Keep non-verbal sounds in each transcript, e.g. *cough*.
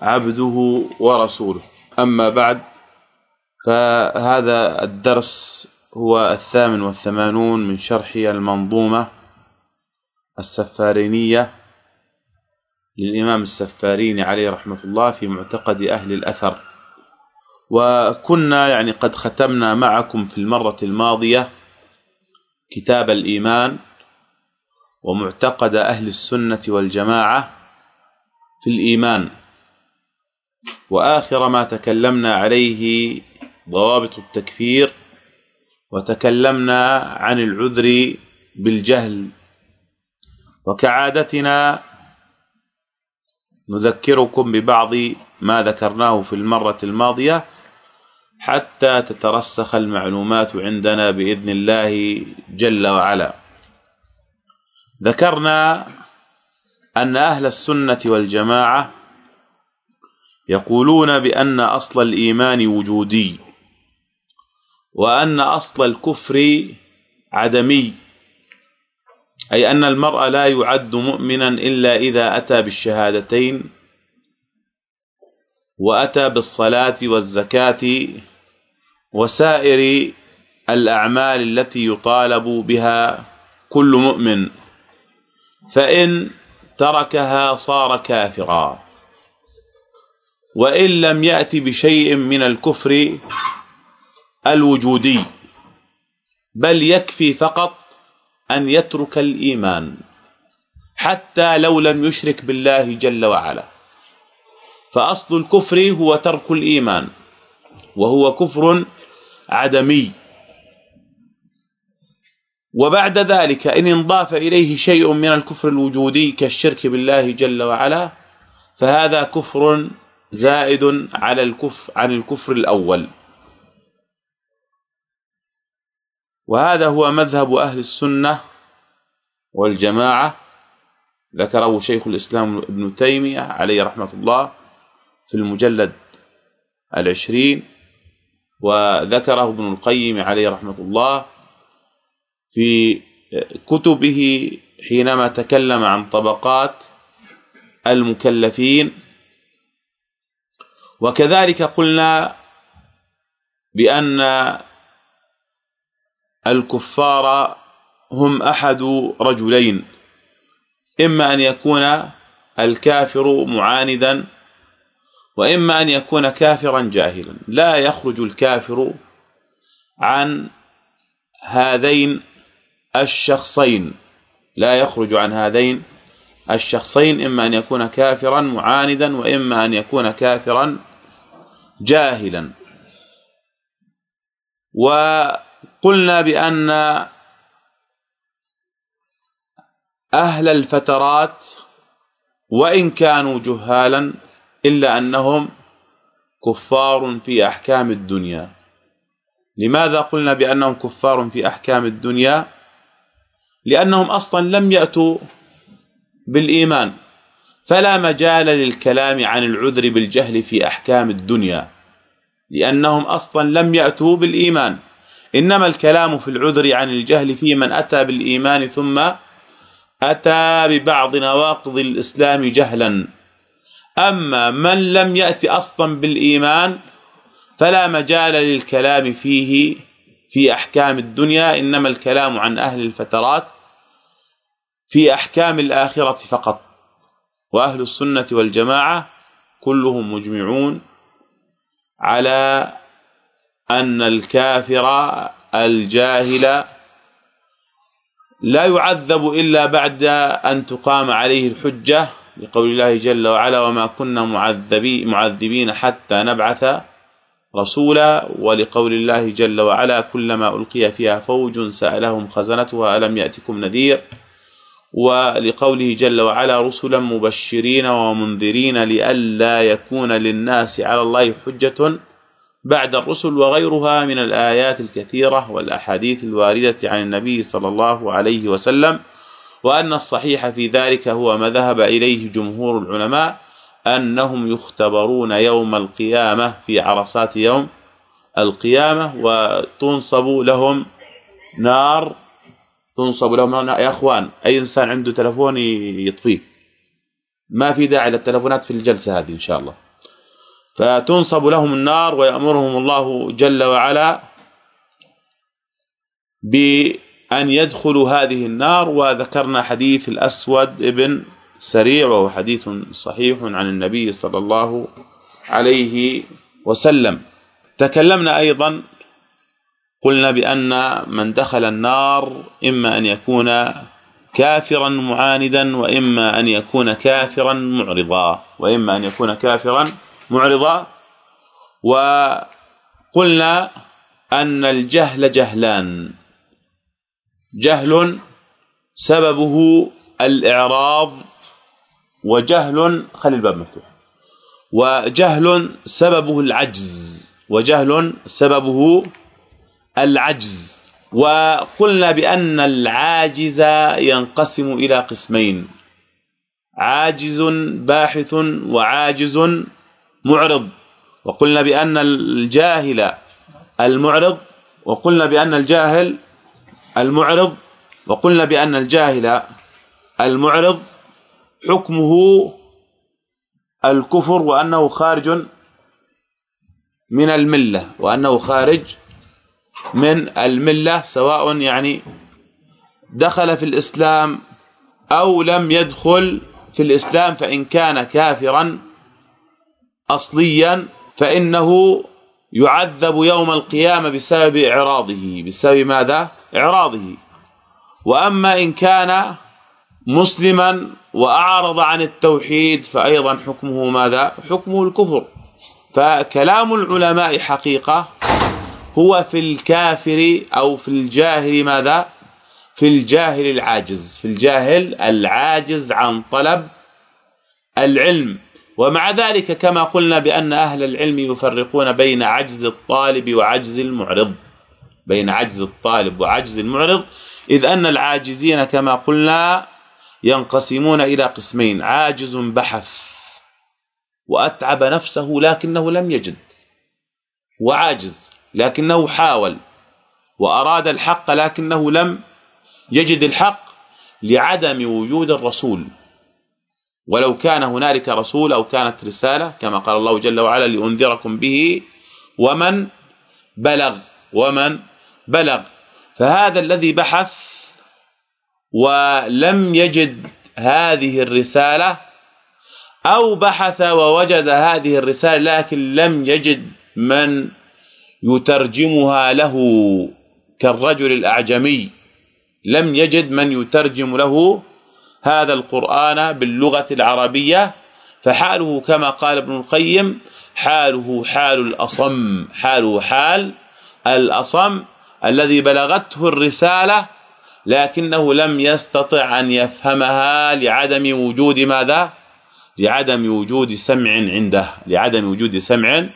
عبده ورسوله. أما بعد فهذا الدرس هو الثامن والثمانون من شرح المنظومة السفارينية للإمام السفاريني عليه رحمة الله في معتقد أهل الأثر. وكنا يعني قد ختمنا معكم في المرة الماضية كتاب الإيمان ومعتقد أهل السنة والجماعة في الإيمان. وآخر ما تكلمنا عليه ضوابط التكفير وتكلمنا عن العذر بالجهل. وكعادتنا نذكركم ببعض ما ذكرناه في المرة الماضية حتى تترسخ المعلومات عندنا بإذن الله جل وعلا. ذكرنا أن أهل السنة والجماعة يقولون بأن أصل الإيمان وجودي وأن أصل الكفر عدمي أي أن المرء لا يعد مؤمنا إلا إذا أتى بالشهادتين وأتى بالصلاة والزكاة وسائر الأعمال التي يطالب بها كل مؤمن فإن تركها صار كافرا. وإن لم يأتي بشيء من الكفر الوجودي بل يكفي فقط أن يترك الإيمان حتى لو لم يشرك بالله جل وعلا. فأصل الكفر هو ترك الإيمان وهو كفر عدمي. وبعد ذلك إن انضاف إليه شيء من الكفر الوجودي كالشرك بالله جل وعلا فهذا كفر زائد على الكفر عن الكفر الأول. وهذا هو مذهب أهل السنة والجماعة. ذكره شيخ الإسلام ابن تيمية عليه رحمة الله في المجلد العشرين وذكره ابن القيم عليه رحمة الله في كتبه حينما تكلم عن طبقات المكلفين. وكذلك قلنا بأن الكفار هم أحد رجلين إما أن يكون الكافر معاندا وإما أن يكون كافرا جاهلا. لا يخرج الكافر عن هذين الشخصين لا يخرج عن هذين الشخصين إما أن يكون كافرا معاندا وإما أن يكون كافرا جاهلا. وقلنا بأن أهل الفترات وإن كانوا جهالا إلا أنهم كفار في أحكام الدنيا. لماذا قلنا بأنهم كفار في أحكام الدنيا؟ لأنهم أصلا لم يأتوا بالإيمان. فلا مجال للكلام عن العذر بالجهل في أحكام الدنيا لأنهم أصلا لم يأتوا بالإيمان. إنما الكلام في العذر عن الجهل في من أتى بالإيمان ثم أتى ببعض نواقض الإسلام جهلا. أما من لم ياتي أصلا بالإيمان فلا مجال للكلام فيه في أحكام الدنيا إنما الكلام عن أهل الفترات في أحكام الآخرة فقط. وأهل السنة والجماعة كلهم مجمعون على أن الكافر الجاهل لا يعذب إلا بعد أن تقام عليه الحجة لقول الله جل وعلا وما كنا معذبين معذبين حتى نبعث رسولا ولقول الله جل وعلا كلما ألقي فيها فوج سألهم خزنتها ألم يأتكم نذير ولقوله جل وعلا رسلا مبشرين ومنذرين لئلا يكون للناس على الله حجة بعد الرسل وغيرها من الآيات الكثيرة والأحاديث الواردة عن النبي صلى الله عليه وسلم وأن الصحيح في ذلك هو ما ذهب إليه جمهور العلماء أنهم يختبرون يوم القيامة في عرصات يوم القيامة وتنصب لهم نار تنصب لهم يا أخوان أي إنسان عنده تلفون يطفيه. ما في داعي للتلفونات في الجلسة هذه إن شاء الله. فتنصب لهم النار ويأمرهم الله جل وعلا بأن يدخلوا هذه النار وذكرنا حديث الأسود ابن سريع وهو حديث صحيح عن النبي صلى الله عليه وسلم. تكلمنا أيضا قلنا بأن من دخل النار إما أن يكون كافرا معاندا وإما أن يكون كافرا معرضا وإما أن يكون كافرا معرضا. وقلنا أن الجهل جهلان. جهل سببه الإعراض وجهل خلي الباب مفتوح. وجهل سببه العجز وجهل سببه العجز. وقلنا بأن العاجز ينقسم إلى قسمين. عاجز باحث وعاجز معرض. وقلنا بأن الجاهل المعرض. وقلنا بأن الجاهل المعرض. وقلنا بأن الجاهل المعرض. حكمه الكفر وأنه خارج من الملة. وأنه خارج من الملة سواء يعني دخل في الإسلام أو لم يدخل في الإسلام فإن كان كافرا اصليا فإنه يعذب يوم القيامة بسبب إعراضه. بسبب ماذا؟ إعراضه. وأما إن كان مسلما وأعرض عن التوحيد فايضا حكمه ماذا؟ حكمه الكفر. فكلام العلماء حقيقة هو في الكافر أو في الجاهل ماذا؟ في الجاهل العاجز في الجاهل العاجز عن طلب العلم. ومع ذلك كما قلنا بأن أهل العلم يفرقون بين عجز الطالب وعجز المعرض. بين عجز الطالب وعجز المعرض إذ أن العاجزين كما قلنا ينقسمون إلى قسمين عاجز بحث وأتعب نفسه لكنه لم يجد وعاجز. لكنه حاول وأراد الحق لكنه لم يجد الحق لعدم وجود الرسول. ولو كان هنالك رسول أو كانت رسالة كما قال الله جل وعلا لأنذركم به ومن بلغ ومن بلغ. فهذا الذي بحث ولم يجد هذه الرسالة أو بحث ووجد هذه الرسالة لكن لم يجد من يترجمها له كالرجل الأعجمي. لم يجد من يترجم له هذا القرآن باللغة العربية فحاله كما قال ابن القيم حاله حال الأصم حاله حال الأصم الذي بلغته الرسالة لكنه لم يستطع أن يفهمها لعدم وجود ماذا؟ لعدم وجود سمع عنده لعدم وجود سمع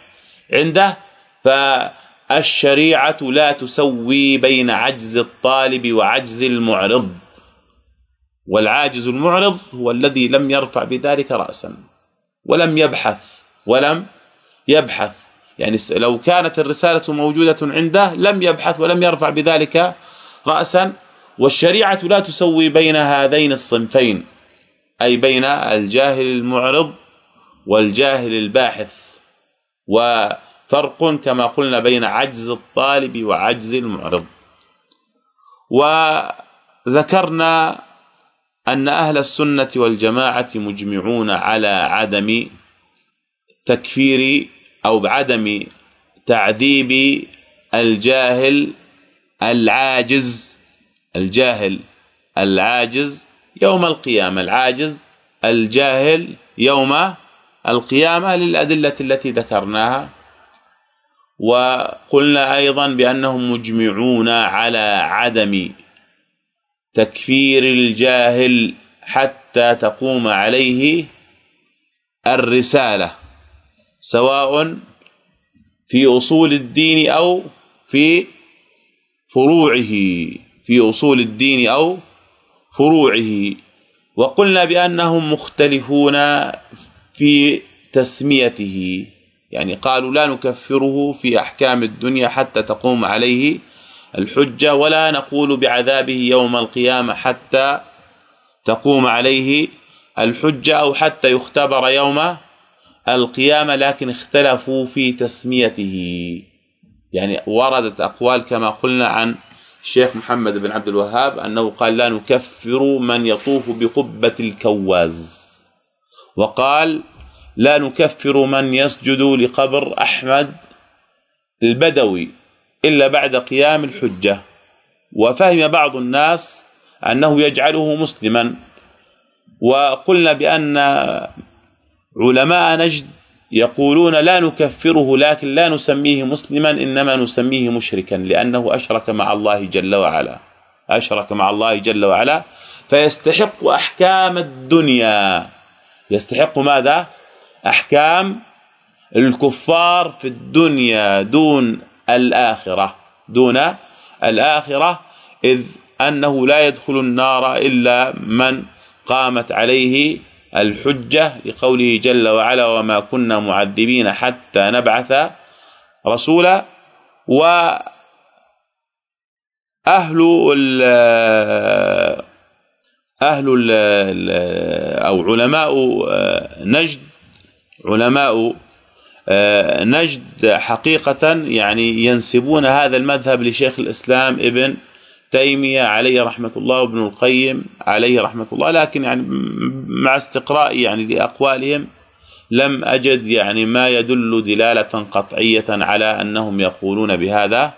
عنده. فالشريعة لا تسوي بين عجز الطالب وعجز المعرض والعاجز المعرض هو الذي لم يرفع بذلك راسا ولم يبحث ولم يبحث. يعني لو كانت الرسالة موجودة عنده لم يبحث ولم يرفع بذلك راسا. والشريعة لا تسوي بين هذين الصنفين أي بين الجاهل المعرض والجاهل الباحث وفرق كما قلنا بين عجز الطالب وعجز المعرض. وذكرنا أن أهل السنة والجماعة مجمعون على عدم تكفير أو بعدم تعذيب الجاهل العاجز الجاهل العاجز يوم القيامة العاجز الجاهل يوم القيامة للأدلة التي ذكرناها. وقلنا أيضا بأنهم مجمعون على عدم تكفير الجاهل حتى تقوم عليه الرسالة سواء في أصول الدين أو في فروعه في أصول الدين أو فروعه. وقلنا بأنهم مختلفون في تسميته. يعني قالوا لا نكفره في أحكام الدنيا حتى تقوم عليه الحجة ولا نقول بعذابه يوم القيامة حتى تقوم عليه الحجة أو حتى يختبر يوم القيامة لكن اختلفوا في تسميته. يعني وردت أقوال كما قلنا عن الشيخ محمد بن عبد الوهاب أنه قال لا نكفر من يطوف بقبة الكواز. وقال لا نكفر من يسجد لقبر أحمد البدوي إلا بعد قيام الحجة. وفهم بعض الناس أنه يجعله مسلما. وقلنا بأن علماء نجد يقولون لا نكفره لكن لا نسميه مسلما إنما نسميه مشركا لأنه أشرك مع الله جل وعلا. أشرك مع الله جل وعلا. فيستحق أحكام الدنيا. يستحق ماذا؟ أحكام الكفار في الدنيا دون الآخرة دون الآخرة إذ أنه لا يدخل النار إلا من قامت عليه الحجة لقوله جل وعلا وما كنا معذبين حتى نبعث رسولا و أهل ال أهل أو علماء نجد علماء نجد حقيقه يعني ينسبون هذا المذهب لشيخ الإسلام ابن تيمية عليه رحمة الله وابن القيم عليه رحمة الله لكن يعني مع استقرائي يعني لأقوالهم لم أجد يعني ما يدل دلالة قطعية على أنهم يقولون بهذا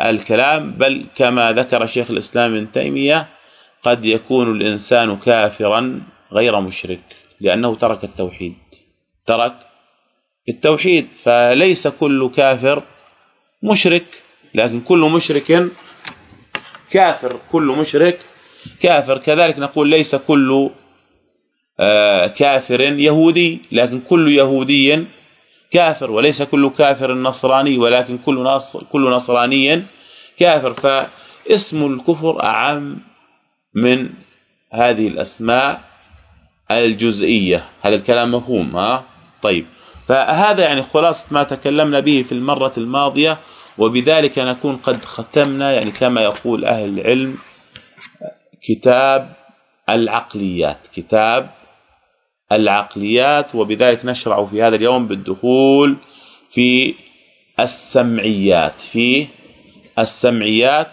الكلام بل كما ذكر شيخ الإسلام ابن تيمية قد يكون الإنسان كافرا غير مشرك لأنه ترك التوحيد. ترك التوحيد فليس كل كافر مشرك لكن كل مشرك كافر كل مشرك كافر. كذلك نقول ليس كل آه، كافر يهودي لكن كل يهودي كافر وليس كل كافر نصراني ولكن كل نصر كل نصراني كافر. فاسم الكفر أعم من هذه الأسماء الجزئية. هذا الكلام مفهوم ها؟ طيب. فهذا يعني خلاصة ما تكلمنا به في المرة الماضية وبذلك نكون قد ختمنا يعني كما يقول أهل العلم كتاب العقليات كتاب العقليات وبذلك نشرع في هذا اليوم بالدخول في السمعيات في السمعيات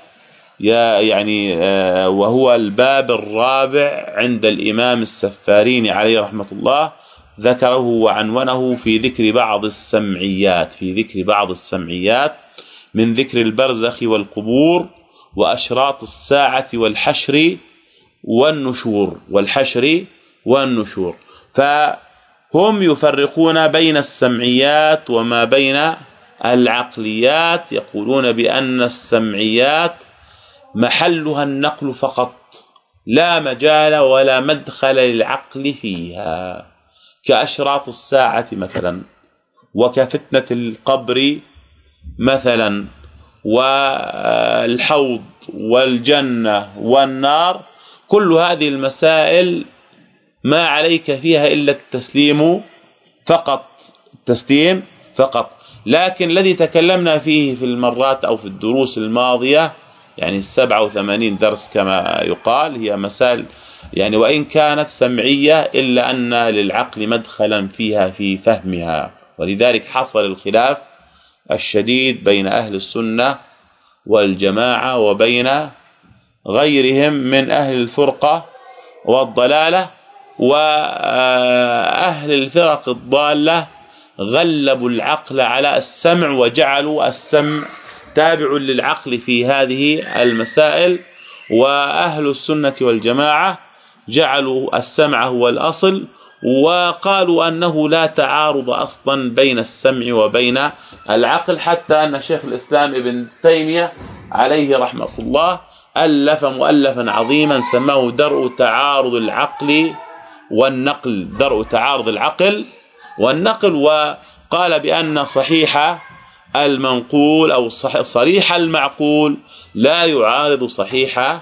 يعني آه، وهو الباب الرابع عند الإمام السفاريني عليه رحمة الله ذكره وعنونه في ذكر بعض السمعيات في ذكر بعض السمعيات من ذكر البرزخ والقبور وأشراط الساعة والحشر والنشور والحشر والنشور. فهم يفرقون بين السمعيات وما بين العقليات يقولون بأن السمعيات محلها النقل فقط لا مجال ولا مدخل للعقل فيها. كأشراط الساعة مثلا وكفتنة القبر مثلا والحوض والجنة والنار كل هذه المسائل ما عليك فيها إلا التسليم فقط التسليم فقط. لكن الذي تكلمنا فيه في المرات أو في الدروس الماضية يعني 87 درس كما يقال هي مسائل يعني وإن كانت سمعية إلا أن للعقل مدخلا فيها في فهمها. ولذلك حصل الخلاف الشديد بين أهل السنة والجماعة وبين غيرهم من أهل الفرقة والضلالة وأهل الفرق الضالة غلبوا العقل على السمع وجعلوا السمع تابع للعقل في هذه المسائل. وأهل السنة والجماعة جعلوا السمع هو الأصل وقالوا أنه لا تعارض أصلا بين السمع وبين العقل حتى أن شيخ الإسلام ابن تيمية عليه رحمة الله ألف مؤلفا عظيما سماه درء تعارض العقل والنقل درء تعارض العقل والنقل وقال بأن صحيح المنقول أو صريح المعقول لا يعارض صحيح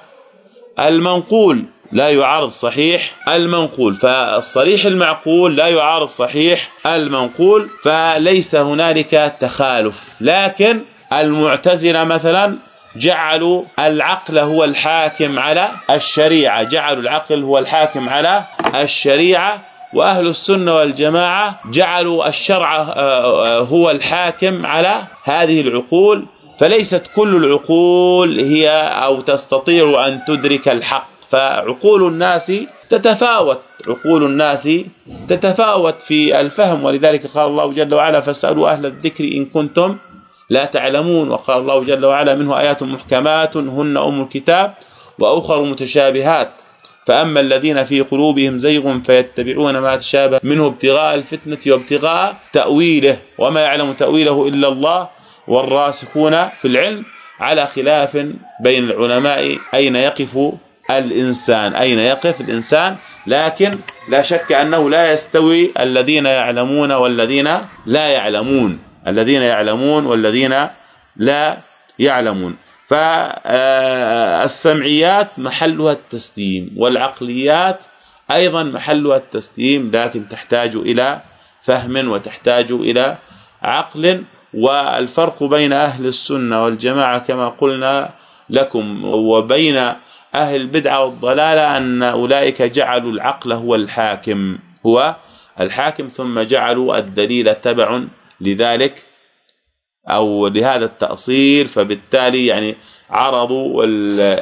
المنقول. لا يعارض صحيح المنقول فالصريح المعقول لا يعارض صحيح المنقول فليس هنالك تخالف. لكن المعتزلة مثلا جعلوا العقل هو الحاكم على الشريعة جعلوا العقل هو الحاكم على الشريعة وأهل السنة والجماعة جعلوا الشرع آه، هو الحاكم على هذه العقول. فليست كل العقول هي أو تستطيع أن تدرك الحق. فعقول الناس تتفاوت. عقول الناس تتفاوت في الفهم ولذلك قال الله جل وعلا فاسألوا أهل الذكر إن كنتم لا تعلمون وقال الله جل وعلا منه آيات محكمات هن أم الكتاب وأخر متشابهات فأما الذين في قلوبهم زيغ فيتبعون ما تشابه منه ابتغاء الفتنة وابتغاء تأويله وما يعلم تأويله إلا الله والراسخون في العلم على خلاف بين العلماء أين يقف الإنسان. أين يقف الإنسان؟ لكن لا شك أنه لا يستوي الذين يعلمون والذين لا يعلمون. الذين يعلمون والذين لا يعلمون. فالسمعيات محلها التسليم والعقليات أيضا محلها التسليم لكن تحتاج إلى فهم وتحتاج إلى عقل. والفرق بين أهل السنة والجماعة كما قلنا لكم وبين أهل البدعة والضلالة أن أولئك جعلوا العقل هو الحاكم هو الحاكم ثم جعلوا الدليل تبع لذلك أو لهذا التأصيل فبالتالي يعني عرضوا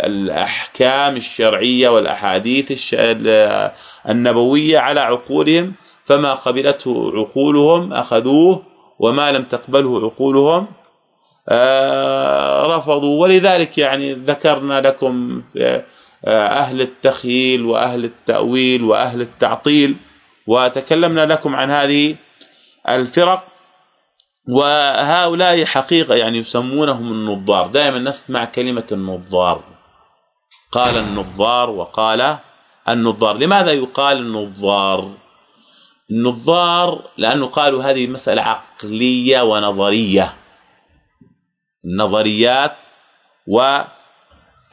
الأحكام الشرعية والأحاديث النبوية على عقولهم فما قبلته عقولهم أخذوه وما لم تقبله عقولهم رفضوا. ولذلك يعني ذكرنا لكم آه، أهل التخييل وأهل التأويل وأهل التعطيل وتكلمنا لكم عن هذه الفرق. وهؤلاء حقيقة يعني يسمونهم النظار. دائما نسمع كلمة النظار. قال النظار وقال النظار. لماذا يقال النظار؟ النظار لأنه قالوا هذه مسألة عقلية ونظرية. النظريات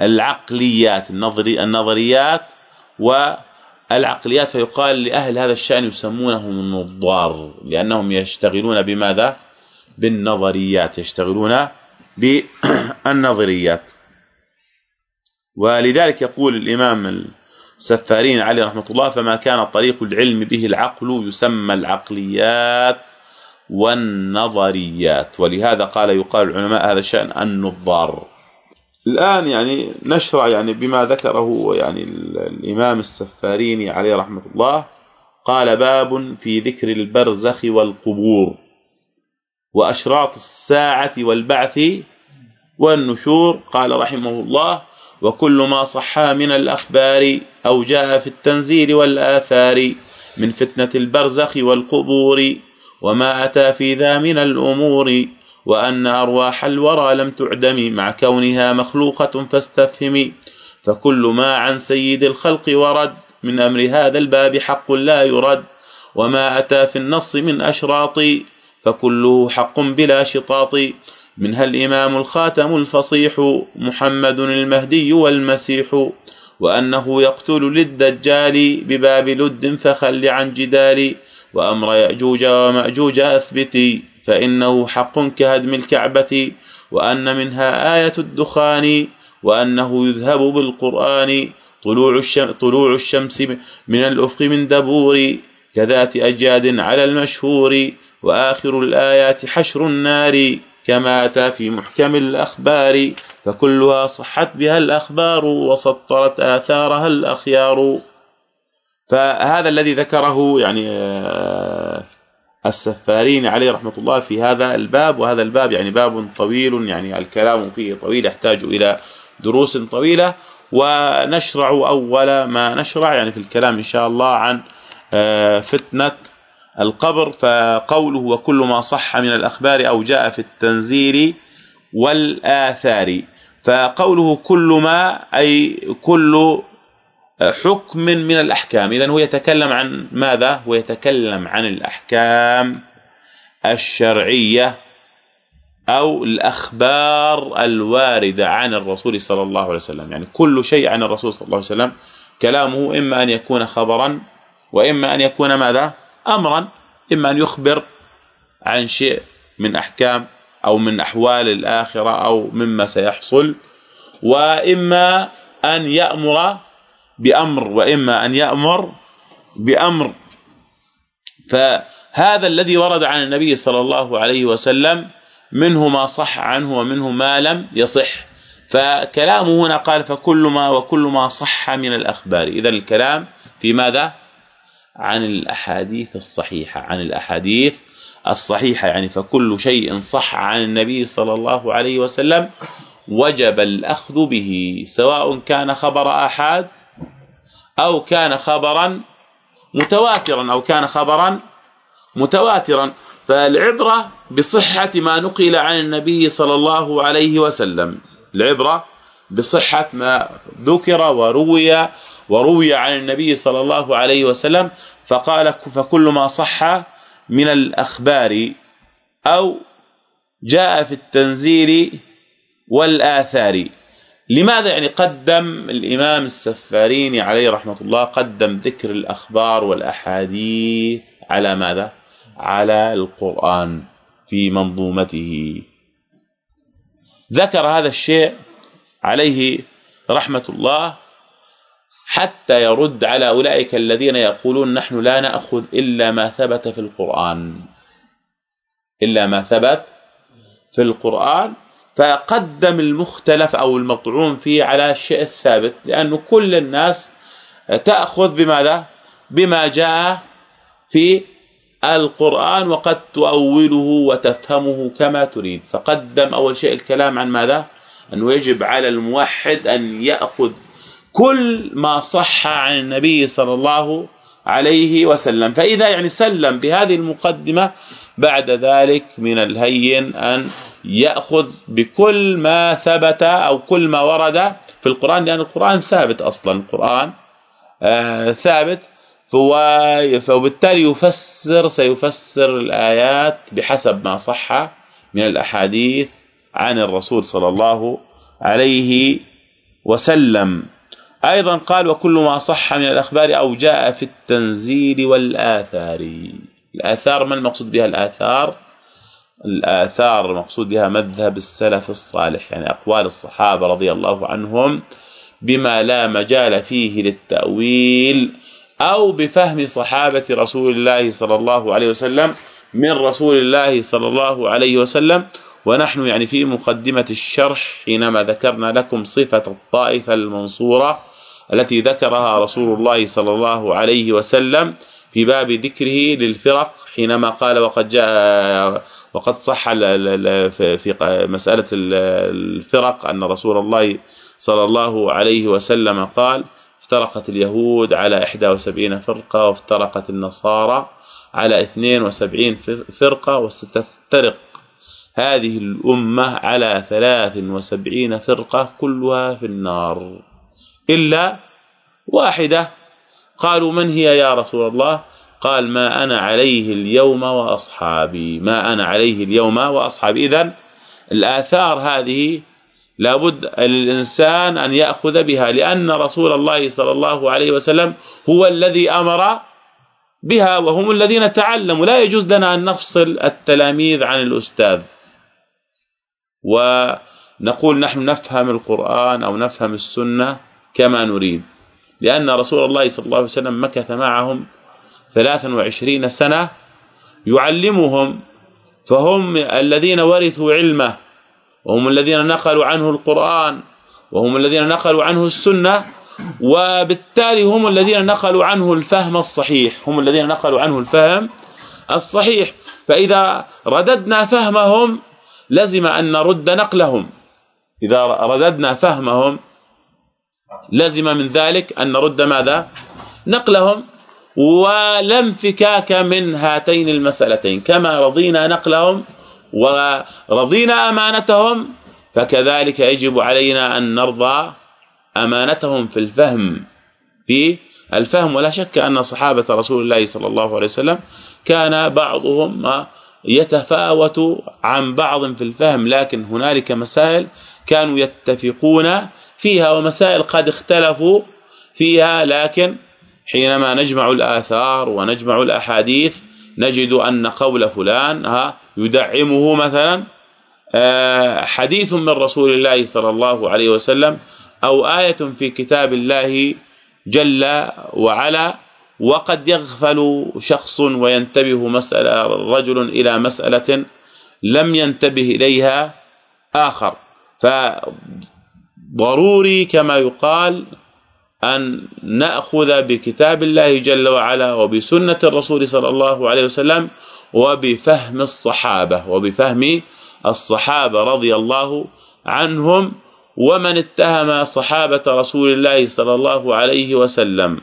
والعقليات. النظري النظريات والعقليات فيقال لأهل هذا الشأن يسمونهم النظار لأنهم يشتغلون بماذا؟ بالنظريات يشتغلون بالنظريات. ولذلك يقول الإمام السفارين عليه رحمة الله فما كان طريق العلم به العقل يسمى العقليات. والنظريات. ولهذا قال يقال العلماء هذا الشأن النظار. الآن يعني نشرع يعني بما ذكره يعني الإمام السفاريني عليه رحمة الله قال باب في ذكر البرزخ والقبور وأشراط الساعة والبعث والنشور قال رحمه الله وكل ما صح من الأخبار أو جاء في التنزيل والآثار من فتنة البرزخ والقبور. وما أتى في ذا من الأمور وأن أرواح الورى لم تعدم مع كونها مخلوقة فاستفهم. فكل ما عن سيد الخلق ورد من أمر هذا الباب حق لا يرد. وما أتى في النص من أشراط فكله حق بلا شطاط. منها الإمام الخاتم الفصيح محمد المهدي والمسيح. وأنه يقتل للدجال بباب لد فخل عن جدال. وأمر يأجوج ومأجوج أثبتي فإنه حق كهدم الكعبة وأن منها آية الدخان وأنه يذهب بالقرآن طلوع الشمس, طلوع الشمس من الأفق من دبور كذات اجاد على المشهور وآخر الآيات حشر النار كما أتى في محكم الأخبار فكلها صحت بها الأخبار وسطرت آثارها الأخيار. فهذا الذي ذكره يعني آه، السفارين عليه رحمة الله في هذا الباب وهذا الباب يعني باب طويل يعني الكلام فيه طويل يحتاج إلى دروس طويلة ونشرع أول ما نشرع يعني في الكلام إن شاء الله عن آه، فتنة القبر. فقوله وكل ما صح من الأخبار أو جاء في التنزيل والآثار. فقوله كل ما أي كل حكم من الأحكام. اذا هو يتكلم عن ماذا؟ هو يتكلم عن الأحكام الشرعية أو الأخبار الواردة عن الرسول صلى الله عليه وسلم. يعني كل شيء عن الرسول صلى الله عليه وسلم. كلامه إما أن يكون خبرا وإما أن يكون ماذا؟ امرا. إما أن يخبر عن شيء من أحكام أو من أحوال الآخرة أو مما سيحصل. وإما أن يأمر بأمر وإما أن يأمر بأمر. فهذا الذي ورد عن النبي صلى الله عليه وسلم منه ما صح عنه ومنه ما لم يصح. فكلامه هنا قال فكل ما وكل ما صح من الأخبار. إذا الكلام في ماذا؟ عن الأحاديث الصحيحة عن الأحاديث الصحيحة. يعني فكل شيء صح عن النبي صلى الله عليه وسلم وجب الأخذ به سواء كان خبر احاد أو كان خبرا متواترا أو كان خبرا متواترا. فالعبرة بصحة ما نقل عن النبي صلى الله عليه وسلم. العبرة بصحة ما ذكر وروي وروي عن النبي صلى الله عليه وسلم. فقال فكل ما صح من الأخبار أو جاء في التنزيل والآثار. لماذا يعني قدم الإمام السفاريني عليه رحمة الله قدم ذكر الأخبار والأحاديث على ماذا؟ على القرآن في منظومته. ذكر هذا الشيء عليه رحمة الله حتى يرد على أولئك الذين يقولون نحن لا نأخذ إلا ما ثبت في القرآن. إلا ما ثبت في القرآن. فقدم المختلف أو المطعون فيه على الشيء الثابت لأنه كل الناس تأخذ بماذا؟ بما جاء في القرآن وقد تؤوله وتفهمه كما تريد. فقدم أول شيء الكلام عن ماذا؟ انه يجب على الموحد أن يأخذ كل ما صح عن النبي صلى الله عليه وسلم. فإذا يعني سلم بهذه المقدمة بعد ذلك من الهين أن يأخذ بكل ما ثبت أو كل ما ورد في القرآن لأن القرآن ثابت أصلا القرآن آه ثابت. فبالتالي يفسر سيفسر الآيات بحسب ما صح من الأحاديث عن الرسول صلى الله عليه وسلم. أيضا قال وكل ما صح من الأخبار أو جاء في التنزيل والآثار الآثار ما المقصود بها الآثار؟ الآثار المقصود بها مذهب السلف الصالح يعني أقوال الصحابة رضي الله عنهم بما لا مجال فيه للتأويل أو بفهم صحابة رسول الله صلى الله عليه وسلم من رسول الله صلى الله عليه وسلم. ونحن يعني في مقدمة الشرح حينما ذكرنا لكم صفة الطائفة المنصورة التي ذكرها رسول الله صلى الله عليه وسلم في باب ذكره للفرق حينما قال وقد جاء وقد صح في مسألة الفرق أن رسول الله صلى الله عليه وسلم قال افترقت اليهود على 71 فرقة وافترقت النصارى على 72 فرقة وستفترق هذه الأمة على 73 فرقة كلها في النار إلا واحدة قالوا من هي يا رسول الله؟ قال ما أنا عليه اليوم وأصحابي ما أنا عليه اليوم وأصحابي. اذا الآثار هذه لابد للإنسان أن يأخذ بها لأن رسول الله صلى الله عليه وسلم هو الذي أمر بها وهم الذين تعلموا. لا يجوز لنا أن نفصل التلاميذ عن الأستاذ. ونقول نحن نفهم القرآن أو نفهم السنة كما نريد. لأن رسول الله صلى الله عليه وسلم مكث معهم 23 سنة يعلمهم فهم الذين ورثوا علمه وهم الذين نقلوا عنه القرآن وهم الذين نقلوا عنه السنة وبالتالي هم الذين نقلوا عنه الفهم الصحيح هم الذين نقلوا عنه الفهم الصحيح. فإذا رددنا فهمهم لزم أن نرد نقلهم. إذا رددنا فهمهم لزم من ذلك أن نرد ماذا؟ نقلهم ولا انفكاك من هاتين المسألتين. كما رضينا نقلهم ورضينا أمانتهم فكذلك يجب علينا أن نرضى أمانتهم في الفهم في الفهم. ولا شك أن صحابة رسول الله صلى الله عليه وسلم كان بعضهم يتفاوت عن بعض في الفهم لكن هنالك مسائل كانوا يتفقون فيها ومسائل قد اختلفوا فيها لكن حينما نجمع الآثار ونجمع الأحاديث نجد أن قول فلان ها يدعمه مثلا آه، حديث من رسول الله صلى الله عليه وسلم أو آية في كتاب الله جل وعلا وقد يغفل شخص وينتبه مسألة رجل إلى مسألة لم ينتبه إليها آخر. فضروري كما يقال أن نأخذ بكتاب الله جل وعلا وبسنة الرسول صلى الله عليه وسلم وبفهم الصحابة وبفهم الصحابة رضي الله عنهم ومن اتهم صحابة رسول الله صلى الله عليه وسلم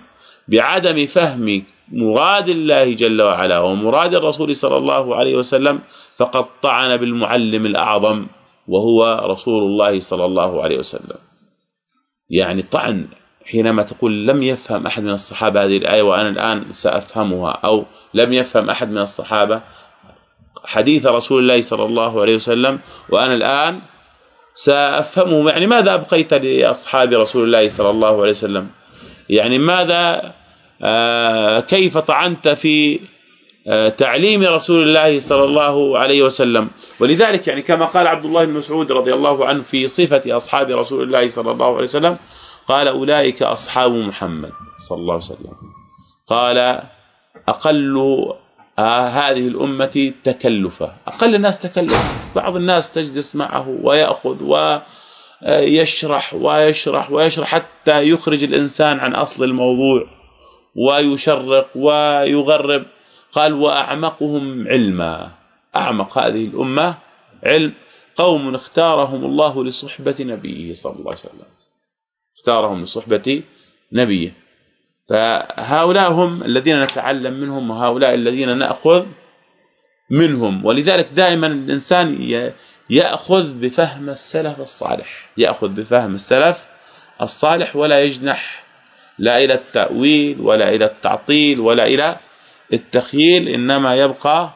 بعدم فهم مراد الله جل وعلا ومراد الرسول صلى الله عليه وسلم فقد طعن بالمعلم الأعظم وهو رسول الله صلى الله عليه وسلم. يعني طعن حينما تقول لم يفهم أحد من الصحابة هذه الآية وأنا الآن سأفهمها أو لم يفهم أحد من الصحابة حديث رسول الله صلى الله عليه وسلم وأنا الآن سأفهمه. يعني ماذا أبقيت لأصحاب رسول الله صلى الله عليه وسلم؟ يعني ماذا آه كيف طعنت في تعليم رسول الله صلى الله عليه وسلم. ولذلك يعني كما قال عبد الله بن مسعود رضي الله عنه في صفة أصحاب رسول الله صلى الله عليه وسلم قال أولئك أصحاب محمد صلى الله عليه وسلم. قال أقل آه هذه الأمة تكلفا أقل الناس تكلفا بعض الناس تجلس معه ويأخذ ويشرح ويشرح ويشرح حتى يخرج الإنسان عن أصل الموضوع ويشرق ويغرب. قال وأعمقهم علما. أعمق هذه الأمة علم. قوم اختارهم الله لصحبة نبيه صلى الله عليه وسلم. اختارهم لصحبة نبيه. فهؤلاء هم الذين نتعلم منهم وهؤلاء الذين نأخذ منهم. ولذلك دائما الإنسان يأخذ بفهم السلف الصالح. يأخذ بفهم السلف الصالح ولا يجنح. لا إلى التأويل ولا إلى التعطيل ولا إلى التخييل إنما يبقى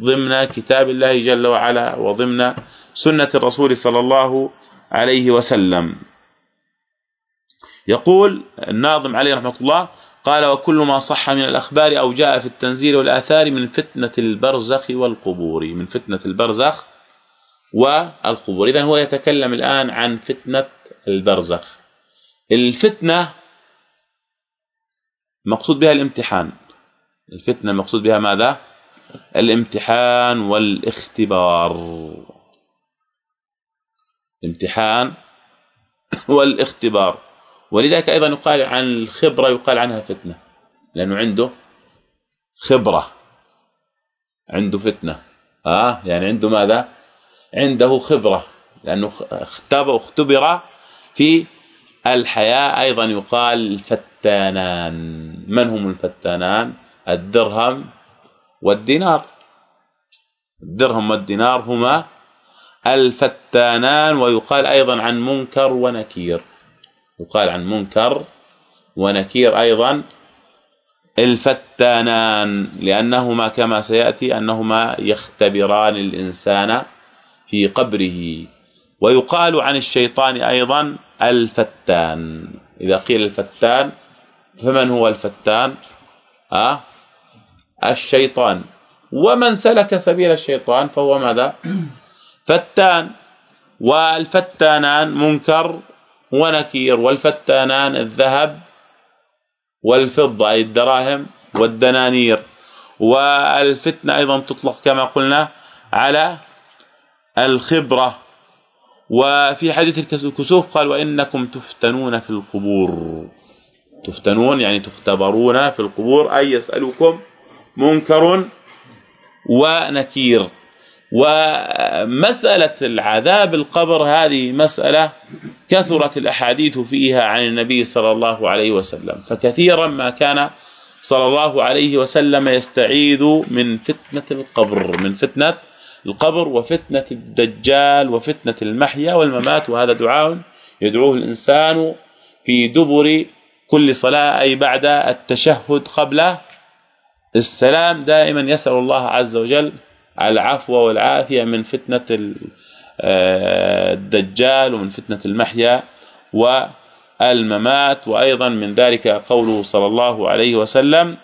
ضمن كتاب الله جل وعلا وضمن سنة الرسول صلى الله عليه وسلم. يقول الناظم عليه رحمة الله قال وكل ما صح من الأخبار أو جاء في التنزيل والآثار من فتنة البرزخ والقبور. من فتنة البرزخ والقبور. اذا هو يتكلم الآن عن فتنة البرزخ. الفتنة مقصود بها الامتحان. الفتنة مقصود بها ماذا؟ الامتحان والاختبار. امتحان والاختبار. ولذلك أيضا يقال عن الخبرة يقال عنها فتنة لأنه عنده خبرة عنده فتنة. آه يعني عنده ماذا؟ عنده خبرة لأنه اختبر اختبر في الحياة. أيضا يقال فتانان من هم الفتانان؟ الدرهم والدينار. الدرهم والدينار هما الفتانان ويقال أيضا عن منكر ونكير. يقال عن منكر ونكير أيضا الفتانان لأنهما كما سيأتي أنهما يختبران الإنسان في قبره. ويقال عن الشيطان أيضا الفتان. إذا قيل الفتان فمن هو الفتان؟ ها الشيطان. ومن سلك سبيل الشيطان فهو ماذا؟ *clears throat* فتان. والفتانان منكر ونكير. والفتانان الذهب والفضة أي الدراهم والدنانير. والفتنة أيضا تطلق كما قلنا على الخبرة. وفي حديث الكسوف قال وإنكم تفتنون في القبور. تفتنون يعني تختبرون في القبور أي يسألكم منكر ونكير. ومسألة العذاب القبر هذه مسألة كثرت الأحاديث فيها عن النبي صلى الله عليه وسلم فكثيرا ما كان صلى الله عليه وسلم يستعيذ من فتنة القبر من فتنة القبر وفتنة الدجال وفتنة المحيا والممات وهذا دعاء يدعوه الإنسان في دبر كل صلاة أي بعد التشهد قبل السلام دائما يسأل الله عز وجل العفو والعافية من فتنة آه، الدجال ومن فتنة المحيا والممات وأيضا من ذلك قوله صلى الله عليه وسلم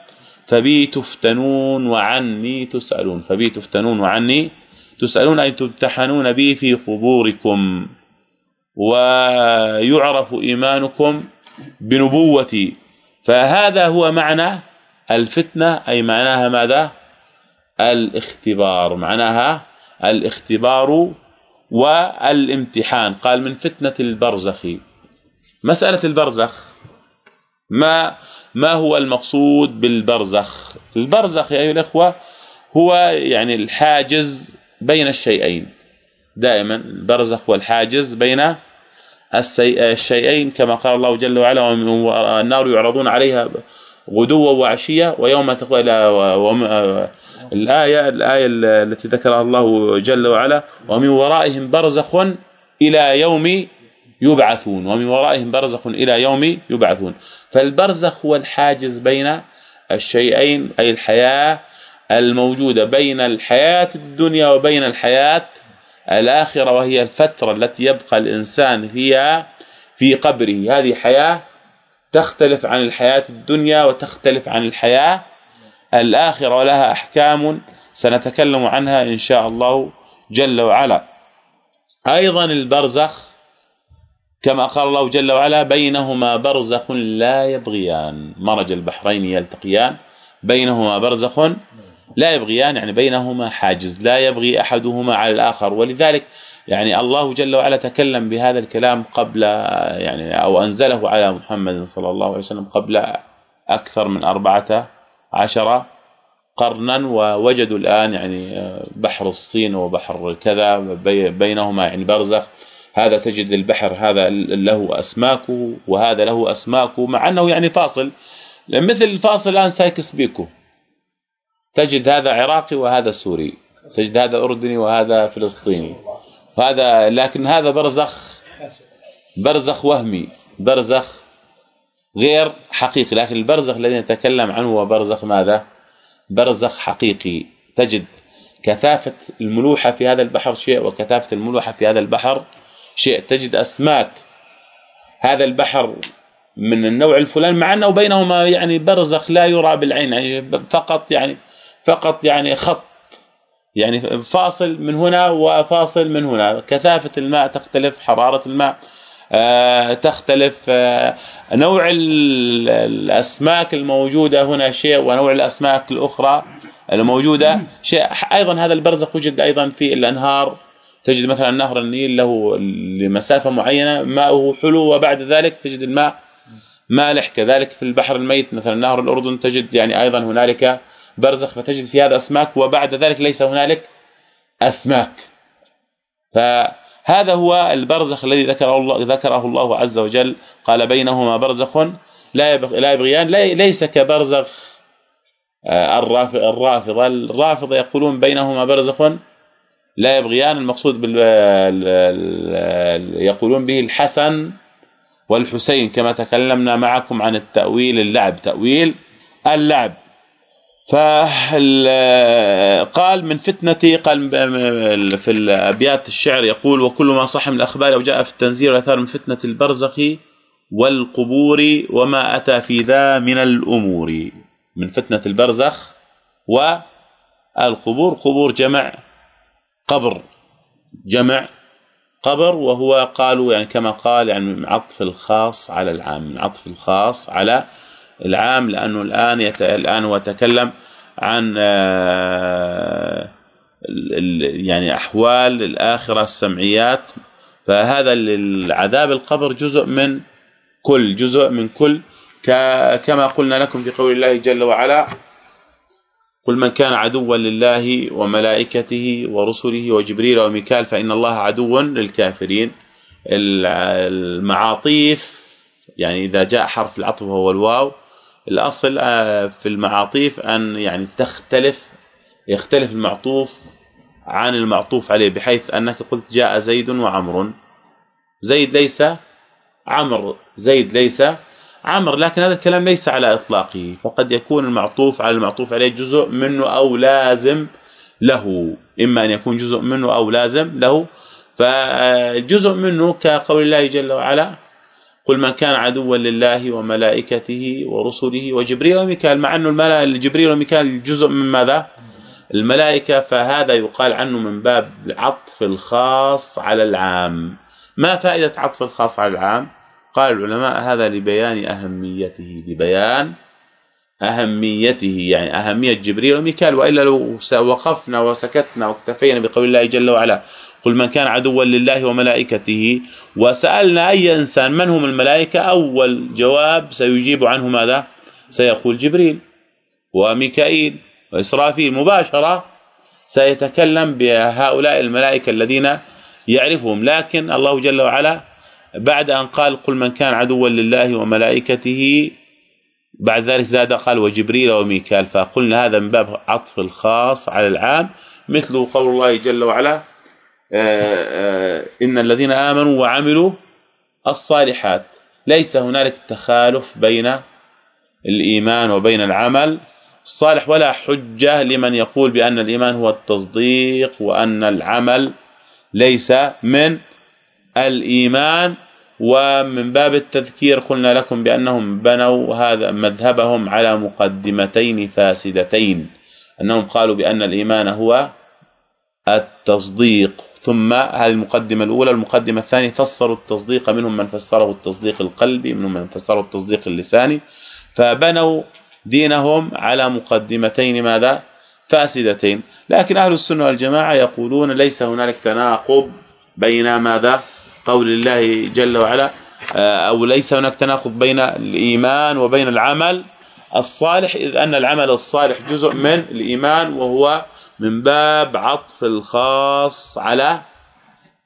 فبي تفتنون وعني تسألون فبي تفتنون وعني تسألون أي تمتحنون بي في قبوركم. ويعرف إيمانكم بنبوتي. فهذا هو معنى الفتنة أي معناها ماذا؟ الاختبار. معناها الاختبار والامتحان. قال من فتنة البرزخ. مسألة البرزخ ما ما هو المقصود بالبرزخ؟ البرزخ يا أيها الإخوة هو يعني الحاجز بين الشيئين. دائما البرزخ هو الحاجز بين الشيئين كما قال الله جل وعلا والنار يعرضون عليها غدوا وعشيا ويوم تقول الايه الآية التي ذكرها الله جل وعلا ومن ورائهم برزخ إلى يوم يبعثون. ومن ورائهم برزخ إلى يوم يبعثون. فالبرزخ هو الحاجز بين الشيئين أي الحياة الموجودة بين الحياة الدنيا وبين الحياة الآخرة وهي الفترة التي يبقى الإنسان فيها في قبره. هذه حياة تختلف عن الحياة الدنيا وتختلف عن الحياة الآخرة ولها أحكام سنتكلم عنها إن شاء الله جل وعلا. أيضا البرزخ كما قال الله جل وعلا بينهما برزخ لا يبغيان. مرج البحرين يلتقيان. بينهما برزخ لا يبغيان يعني بينهما حاجز لا يبغي أحدهما على الآخر. ولذلك يعني الله جل وعلا تكلم بهذا الكلام قبل يعني أو أنزله على محمد صلى الله عليه وسلم قبل أكثر من أربعة عشر قرنا ووجدوا الآن يعني بحر الصين وبحر كذا بينهما يعني برزخ. هذا تجد البحر هذا له اسماكه وهذا له اسماكه مع أنه يعني فاصل. مثل الفاصل الان سايكس بيكو. تجد هذا عراقي وهذا سوري. تجد هذا أردني وهذا فلسطيني. وهذا لكن هذا برزخ برزخ وهمي برزخ غير حقيقي لكن البرزخ الذي نتكلم عنه هو برزخ ماذا؟ برزخ حقيقي. تجد كثافة الملوحة في هذا البحر شيء وكثافة الملوحة في هذا البحر شيء. تجد أسماك هذا البحر من النوع الفلاني مع أنه بينهما يعني برزخ لا يرى بالعين يعني فقط يعني فقط يعني خط يعني فاصل من هنا وفاصل من هنا. كثافة الماء تختلف حرارة الماء آه تختلف آه نوع الأسماك الموجودة هنا شيء ونوع الأسماك الأخرى الموجودة شيء. أيضا هذا البرزخ وجد أيضا في الأنهار. تجد مثلا نهر النيل له لمسافة معينة ماؤه حلو وبعد ذلك تجد الماء مالح. كذلك في البحر الميت مثلا نهر الأردن تجد يعني أيضا هنالك برزخ فتجد في هذا أسماك وبعد ذلك ليس هنالك أسماك. فهذا هو البرزخ الذي ذكره الله ذكره الله عز وجل. قال بينهما برزخ لا لا يبغيان ليس كبرزخ آه، الرافضة. الرافضة يقولون بينهما برزخ لا يبغيان. المقصود بال يقولون به الحسن والحسين كما تكلمنا معكم عن التأويل اللعب. تأويل اللعب. فقال من فتنتي قال في الأبيات الشعر يقول وكل ما صح من الأخبار أو جاء في التنزيل والأثار من فتنة البرزخ والقبور وما أتى في ذا من الأمور. من فتنة البرزخ والقبور قبور جمع قبر جمع قبر وهو قالوا يعني كما قال يعني من عطف الخاص على العام من عطف الخاص على العام لأنه الآن يت... الآن هو تكلم عن آه، يعني أحوال الآخرة السمعيات. فهذا العذاب القبر جزء من كل جزء من كل كما قلنا لكم في قول الله جل وعلا قل من كان عدوا لله وملائكته ورسله وجبريل وميكال فإن الله عدو للكافرين. المعاطيف يعني إذا جاء حرف العطف وهو الواو الأصل آه، في المعاطيف أن يعني تختلف يختلف المعطوف عن المعطوف عليه بحيث أنك قلت جاء زيد وعمر. زيد ليس عمر زيد ليس عمر لكن هذا الكلام ليس على إطلاقه. فقد يكون المعطوف على المعطوف عليه جزء منه أو لازم له. إما أن يكون جزء منه أو لازم له. فجزء منه كقول الله جل وعلا قل من كان عدوا لله وملائكته ورسله وجبريل وميكائيل مع أنه جبريل وميكائيل جزء من ماذا؟ الملائكة فهذا يقال عنه من باب عطف الخاص على العام. ما فائدة عطف الخاص على العام؟ قال العلماء هذا لبيان أهميته لبيان أهميته يعني أهمية جبريل وميكائيل وإلا لو وقفنا وسكتنا واكتفينا بقول الله جل وعلا قل من كان عدوا لله وملائكته وسألنا أي إنسان من هم الملائكة؟ أول جواب سيجيب عنه ماذا؟ سيقول جبريل وميكائيل وإسرافيل. مباشرة سيتكلم بهؤلاء الملائكة الذين يعرفهم. لكن الله جل وعلا بعد أن قال قل من كان عدوا لله وملائكته بعد ذلك زاد قال وجبريل وميكال فقلنا هذا من باب عطف الخاص على العام مثل قول الله جل وعلا إن الذين آمنوا وعملوا الصالحات ليس هنالك تخالف بين الإيمان وبين العمل الصالح ولا حجة لمن يقول بأن الإيمان هو التصديق وأن العمل ليس من الإيمان. ومن باب التذكير قلنا لكم بأنهم بنوا هذا مذهبهم على مقدمتين فاسدتين أنهم قالوا بأن الإيمان هو التصديق. ثم هذه المقدمة الأولى المقدمة الثانية فسروا التصديق منهم من فسره التصديق القلبي منهم من فسره التصديق اللساني فبنوا دينهم على مقدمتين ماذا؟ فاسدتين. لكن أهل السنة والجماعة يقولون ليس هنالك تناقض بين ماذا؟ قول الله جل وعلا آه، أو ليس هناك تناقض بين الإيمان وبين العمل الصالح إذ أن العمل الصالح جزء من الإيمان وهو من باب عطف الخاص على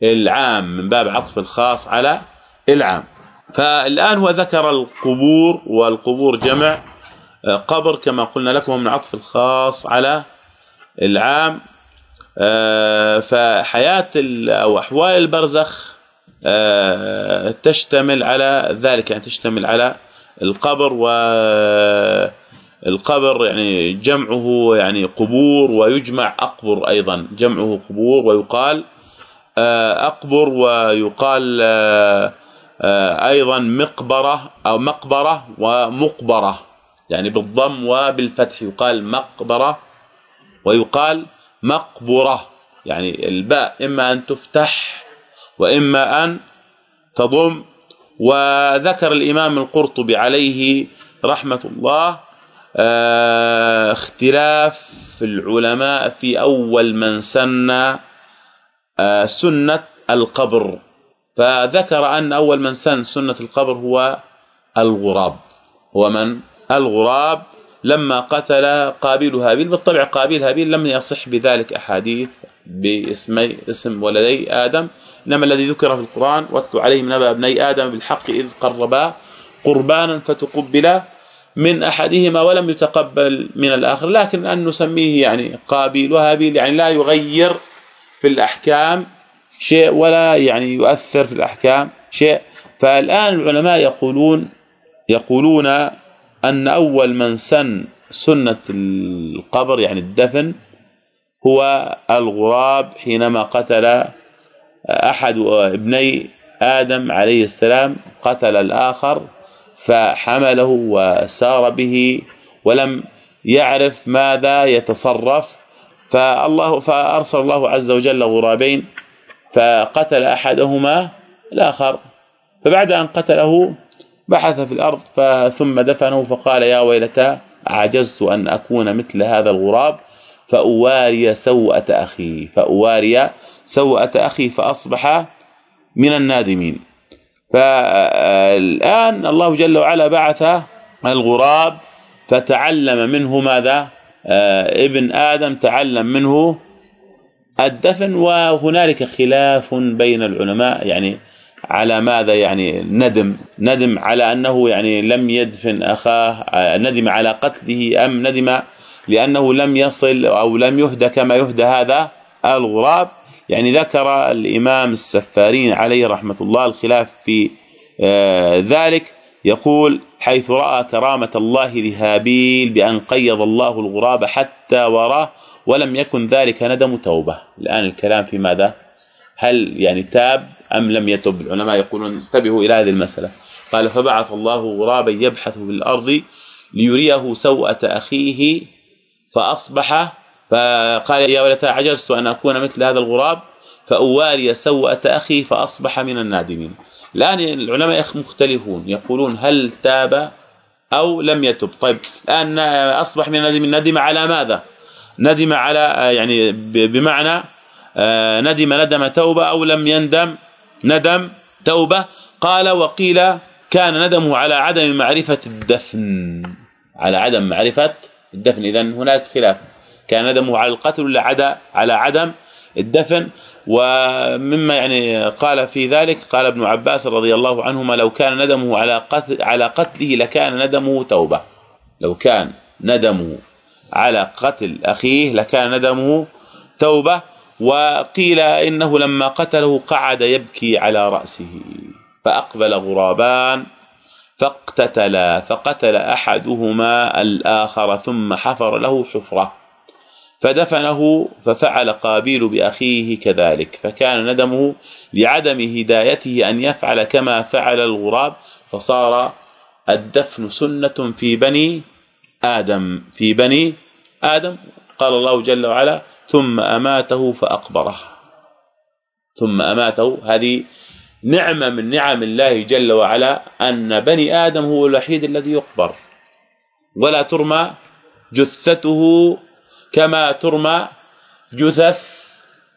العام من باب عطف الخاص على العام. فالآن هو ذكر القبور والقبور جمع آه، قبر كما قلنا لكم من عطف الخاص على العام. آه، فحياة أو أحوال البرزخ آه، تشتمل على ذلك يعني تشتمل على القبر والقبر يعني جمعه يعني قبور ويجمع أقبر أيضا جمعه قبور ويقال آه، أقبر ويقال آه، أيضا مقبرة أو مقبرة ومقبرة يعني بالضم وبالفتح يقال مقبرة ويقال مقبرة يعني الباء إما أن تفتح وإما أن تضم وذكر الإمام القرطبي عليه رحمة الله آه، اختلاف العلماء في أول من سن آه، سنة القبر. فذكر أن أول من سن سنة القبر هو الغراب. هو من؟ الغراب. لما قتل قابيل هابيل بالطبع قابيل هابيل لم يصح بذلك أحاديث باسمي اسم ولدي آدم. إنما الذي ذكر في القرآن واتلو عليهم نبأ ابني آدم بالحق إذ قربا قربانا فتقبل من أحدهما ولم يتقبل من الآخر لكن ان نسميه يعني قابيل وهابيل يعني لا يغير في الأحكام شيء ولا يعني يؤثر في الأحكام شيء. فالآن العلماء يقولون يقولون أن أول من سن سنة القبر يعني الدفن هو الغراب حينما قتل أحد ابني آدم عليه السلام قتل الآخر فحمله وسار به ولم يعرف ماذا يتصرف. فالله فأرسل الله عز وجل غرابين فقتل أحدهما الآخر. فبعد أن قتله بحث في الأرض ثم دفنه فقال يا ويلتى عجزت أن أكون مثل هذا الغراب؟ فأواري سوءة أخي فأواري سوءة أخي فأصبح من النادمين. فالآن الله جل وعلا بعث الغراب فتعلم منه ماذا؟ آه، ابن آدم تعلم منه الدفن وهنالك خلاف بين العلماء يعني على ماذا يعني ندم؟ ندم على أنه يعني لم يدفن أخاه ندم على قتله أم ندم لأنه لم يصل أو لم يهدى كما يهدى هذا الغراب؟ يعني ذكر الإمام السفارين عليه رحمة الله الخلاف في آه، ذلك يقول حيث رأى كرامة الله لهابيل بأن قيض الله الغراب حتى وراه ولم يكن ذلك ندم توبة. الآن الكلام في ماذا؟ هل يعني تاب أم لم يتب؟ العلماء يقولون انتبهوا إلى هذه المسألة. قال فبعث الله غرابا يبحث في الأرض ليريه سوءة أخيه فأصبح فقال يا ولتى عجزت أن أكون مثل هذا الغراب فاواري سوءة أخي فأصبح من النادمين. الآن العلماء مختلفون يقولون هل تاب أو لم يتب. طيب الآن أصبح من النادمين ندم على ماذا؟ ندم على يعني بمعنى آه، ندم ندم توبة أو لم يندم ندم توبة. قال وقيل كان ندمه على عدم معرفة الدفن. على عدم معرفة الدفن. اذا هناك خلاف. كان ندمه على القتل ولا على عدم الدفن. ومما يعني قال في ذلك قال ابن عباس رضي الله عنهما لو كان ندمه على قتل على قتله لكان ندمه توبة. لو كان ندمه على قتل أخيه لكان ندمه توبة. وقيل إنه لما قتله قعد يبكي على رأسه فأقبل غرابان فاقتتلا فقتل أحدهما الآخر ثم حفر له حفرة. فدفنه ففعل قابيل بأخيه كذلك فكان ندمه لعدم هدايته أن يفعل كما فعل الغراب فصار الدفن سنة في بني آدم في بني آدم قال الله جل وعلا ثم أماته فأقبره. ثم أماته هذه نعمة من نعم الله جل وعلا أن بني آدم هو الوحيد الذي يقبر ولا ترمى جثته كما ترمى جثث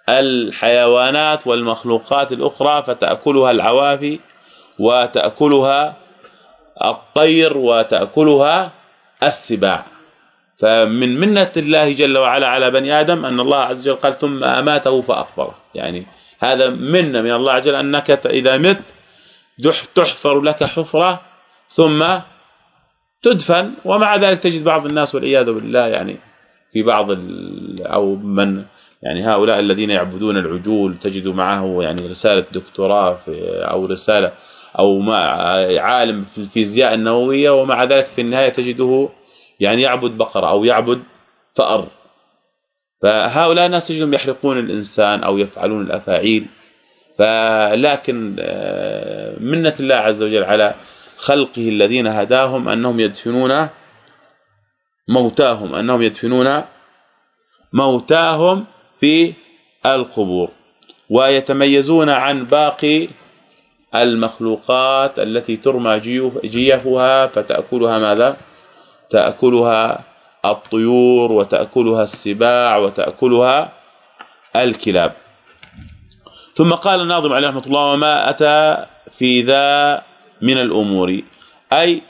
الحيوانات والمخلوقات الأخرى فتأكلها العوافي وتأكلها الطير وتأكلها السباع. فمن منة الله جل وعلا على بني آدم أن الله عز وجل قال ثم أماته فاقبره يعني هذا منة من الله عز وجل أنك إذا مت تحفر لك حفرة ثم تدفن ومع ذلك تجد بعض الناس والعياذ بالله يعني في بعض أو من يعني هؤلاء الذين يعبدون العجول تجد معه يعني رسالة دكتوراه أو رسالة أو ما عالم في الفيزياء النووية ومع ذلك في النهاية تجده يعني يعبد بقرة أو يعبد فأر. فهؤلاء الناس تجدهم يحرقون الإنسان أو يفعلون الأفاعيل. فلكن آه، منة الله عز وجل على خلقه الذين هداهم أنهم يدفنون موتاهم أنهم يدفنون موتاهم في القبور ويتميزون عن باقي المخلوقات التي ترمى جيفها فتأكلها ماذا؟ تأكلها الطيور وتأكلها السباع وتأكلها الكلاب. ثم قال الناظم عليه رحمة الله وما أتى في ذا من الأمور أي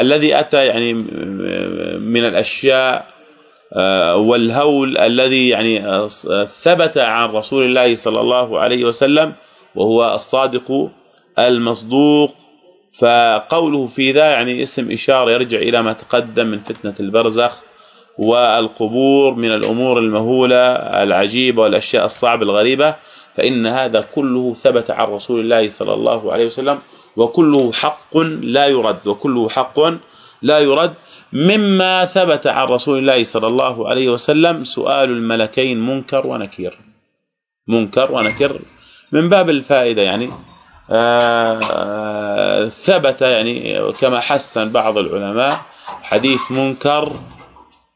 الذي أتى يعني من الأشياء آه والهول الذي يعني آه، ثبت عن رسول الله صلى الله عليه وسلم وهو الصادق المصدوق. فقوله في ذا يعني اسم إشارة يرجع إلى ما تقدم من فتنة البرزخ والقبور من الأمور المهولة العجيبة والأشياء الصعبة الغريبة. فإن هذا كله ثبت عن رسول الله صلى الله عليه وسلم. وكله حق لا يرد وكله حق لا يرد. مما ثبت عن رسول الله صلى الله عليه وسلم سؤال الملكين منكر ونكير. منكر ونكر من باب الفائدة يعني آه، ثبت يعني كما حسن بعض العلماء حديث منكر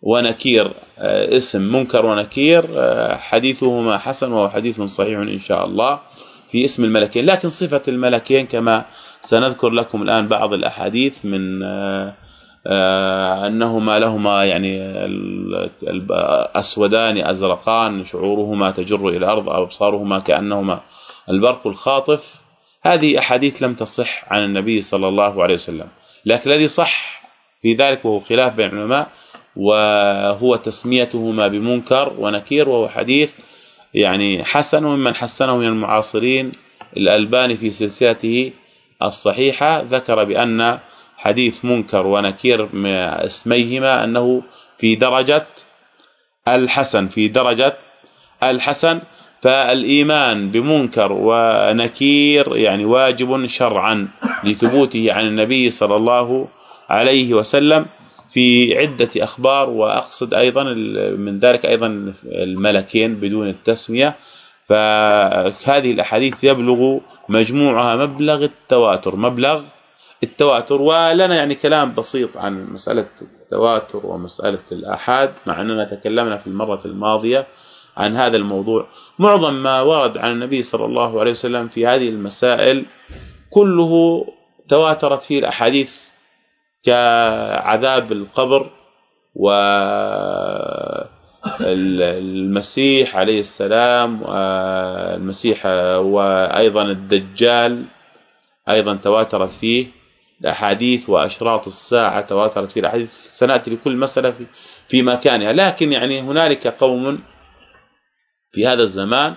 ونكير آه، اسم منكر ونكير آه، حديثهما حسن وهو حديث صحيح إن شاء الله في اسم الملكين. لكن صفة الملكين كما سنذكر لكم الآن بعض الأحاديث من أنهما لهما يعني اسودان أزرقان شعورهما تجر إلى الأرض أبصارهما كأنهما البرق الخاطف. هذه أحاديث لم تصح عن النبي صلى الله عليه وسلم لكن الذي صح في ذلك وهو خلاف بين العلماء وهو تسميتهما بمنكر ونكير وهو حديث يعني حسن وممن حسنه من المعاصرين الألباني في سلسلته الصحيحة ذكر بأن حديث منكر ونكير اسميهما أنه في درجة الحسن في درجة الحسن فالإيمان بمنكر ونكير يعني واجب شرعا لثبوته عن النبي صلى الله عليه وسلم في عدة أخبار وأقصد أيضا من ذلك أيضا الملكين بدون التسمية. فهذه الأحاديث يبلغ مجموعها مبلغ التواتر. مبلغ التواتر ولنا يعني كلام بسيط عن مسألة التواتر ومسألة الآحاد مع أننا تكلمنا في المرة الماضية عن هذا الموضوع. معظم ما ورد عن النبي صلى الله عليه وسلم في هذه المسائل كله تواترت فيه الأحاديث كعذاب القبر و المسيح عليه السلام المسيح وأيضا الدجال أيضا تواترت فيه الأحاديث وأشراط الساعة تواترت فيه الأحاديث سنأتي لكل مسألة في في مكانها. لكن يعني هنالك قوم في هذا الزمان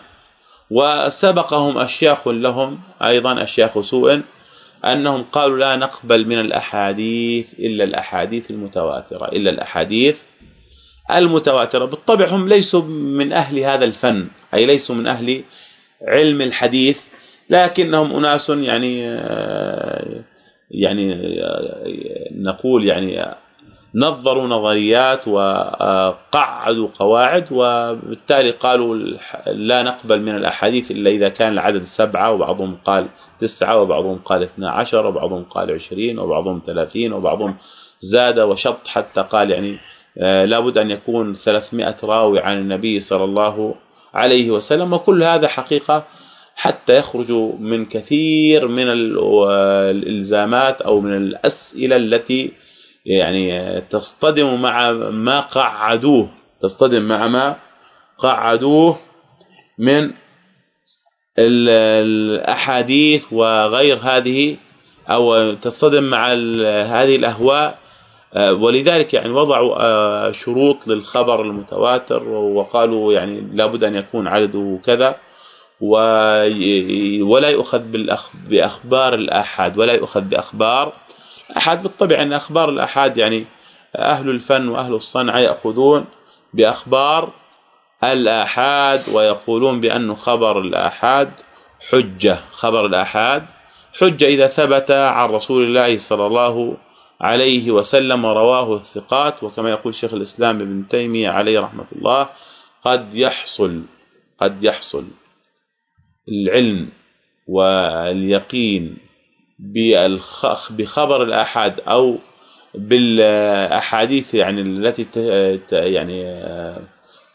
وسبقهم أشياخ لهم أيضا أشياخ سوء أنهم قالوا لا نقبل من الأحاديث إلا الأحاديث المتواترة إلا الأحاديث المتواترة. بالطبع هم ليسوا من أهل هذا الفن أي ليسوا من أهل علم الحديث لكنهم أناس يعني يعني نقول يعني نظروا نظريات وقعدوا قواعد وبالتالي قالوا لا نقبل من الأحاديث إلا إذا كان العدد سبعة وبعضهم قال تسعة وبعضهم قال 12 وبعضهم قال 20 وبعضهم 30 وبعضهم زاد وشط حتى قال يعني آه، لابد أن يكون 300 راوي عن النبي صلى الله عليه وسلم وكل هذا حقيقة حتى يخرجوا من كثير من الإلزامات أو من الأسئلة التي يعني تصطدم مع ما قعدوه تصطدم مع ما قعدوه من الأحاديث وغير هذه أو تصطدم مع هذه الأهواء ولذلك يعني وضعوا آه، شروط للخبر المتواتر وقالوا يعني لابد أن يكون عدده كذا ولا يؤخذ بأخبار الاحاد ولا يؤخذ بأخبار احاد بالطبع أن أخبار الاحاد يعني أهل الفن وأهل الصنعه يأخذون بأخبار الاحاد ويقولون بانه خبر الاحاد حجة خبر الاحاد حجة إذا ثبت عن رسول الله صلى الله عليه وسلم رواه الثقات وكما يقول شيخ الإسلام ابن تيمية عليه رحمة الله قد يحصل قد يحصل العلم واليقين بخبر الاحاد أو بالأحاديث يعني التي يعني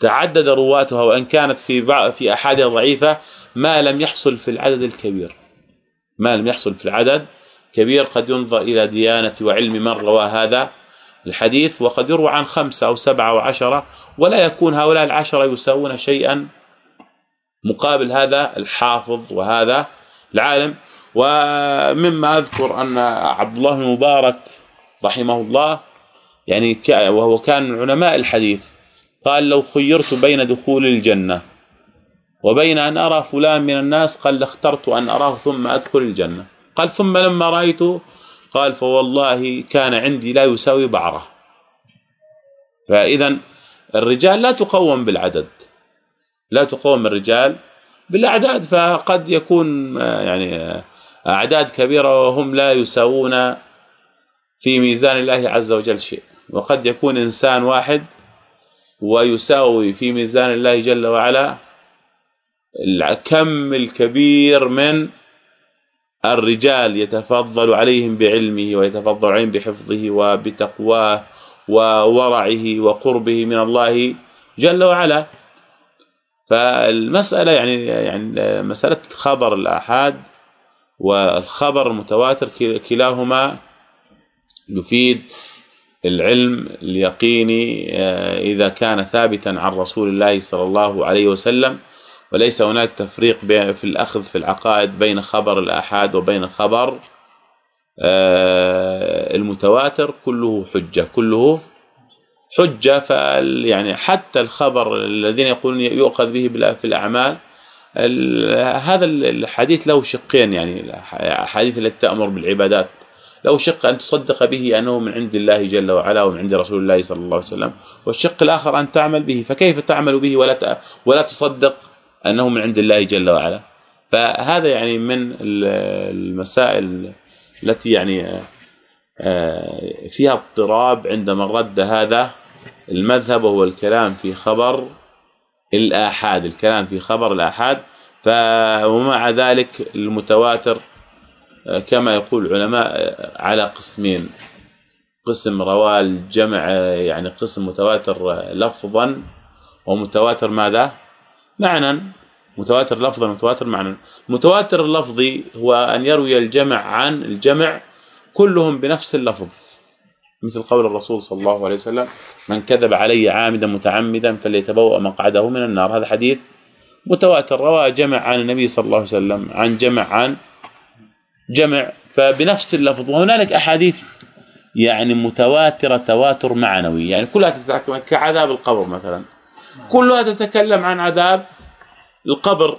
تعدد رواتها وان كانت في في أحاديث ضعيفة ما لم يحصل في العدد الكبير. ما لم يحصل في العدد كبير قد ينظر إلى ديانة وعلم من روى هذا الحديث وقد يروى عن خمسة أو سبعة أو عشرة ولا يكون هؤلاء العشرة يساوون شيئا مقابل هذا الحافظ وهذا العالم. ومما أذكر أن عبد الله بن مبارك رحمه الله يعني وهو كان من علماء الحديث قال لو خيرت بين دخول الجنة وبين أن أرى فلان من الناس قال لاخترت أن أراه ثم أدخل الجنة. قال ثم لما رايته قال فوالله كان عندي لا يساوي بعرة. فاذا الرجال لا تقوم بالعدد. لا تقوم الرجال بالأعداد فقد يكون يعني أعداد كبيرة وهم لا يساوون في ميزان الله عز وجل شيء. وقد يكون إنسان واحد ويساوي في ميزان الله جل وعلا الكم الكبير من الرجال يتفضل عليهم بعلمه ويتفضل عليهم بحفظه وبتقواه وورعه وقربه من الله جل وعلا. فالمسألة يعني يعني مسألة خبر الآحاد والخبر المتواتر كلاهما يفيد العلم اليقيني آه، إذا كان ثابتا عن رسول الله صلى الله عليه وسلم. وليس هناك تفريق في الأخذ في العقائد بين خبر الآحاد وبين خبر آه، المتواتر كله حجة كله حجة. فال يعني حتى الخبر الذين يقولون يؤخذ به في الأعمال هذا الحديث له شقين يعني الاحاديث التي تأمر بالعبادات لو شق أن تصدق به أنه من عند الله جل وعلا ومن عند رسول الله صلى الله عليه وسلم والشق الآخر أن تعمل به فكيف تعمل به ولا ولا تصدق؟ أنه من عند الله جل وعلا. فهذا يعني من المسائل التي يعني آه، فيها اضطراب عندما رد هذا المذهب وهو الكلام في خبر الآحاد الكلام في خبر الآحاد. ومع ذلك المتواتر آه، كما يقول العلماء آه، على قسمين. قسم رواه الجمع يعني قسم متواتر لفظا. ومتواتر ماذا؟ معنى متواتر لفظا ومتواتر معنى. المتواتر اللفظي هو أن يروي الجمع عن الجمع كلهم بنفس اللفظ. مثل قول الرسول صلى الله عليه وسلم من كذب علي عامدا متعمدا فليتبوأ مقعده من النار. هذا حديث متواتر رواه جمع عن النبي صلى الله عليه وسلم عن جمع عن جمع فبنفس اللفظ. وهنالك أحاديث يعني متواترة تواتر معنوي. يعني كلها تتكلم كعذاب القبر مثلا. كلها تتكلم عن عذاب القبر.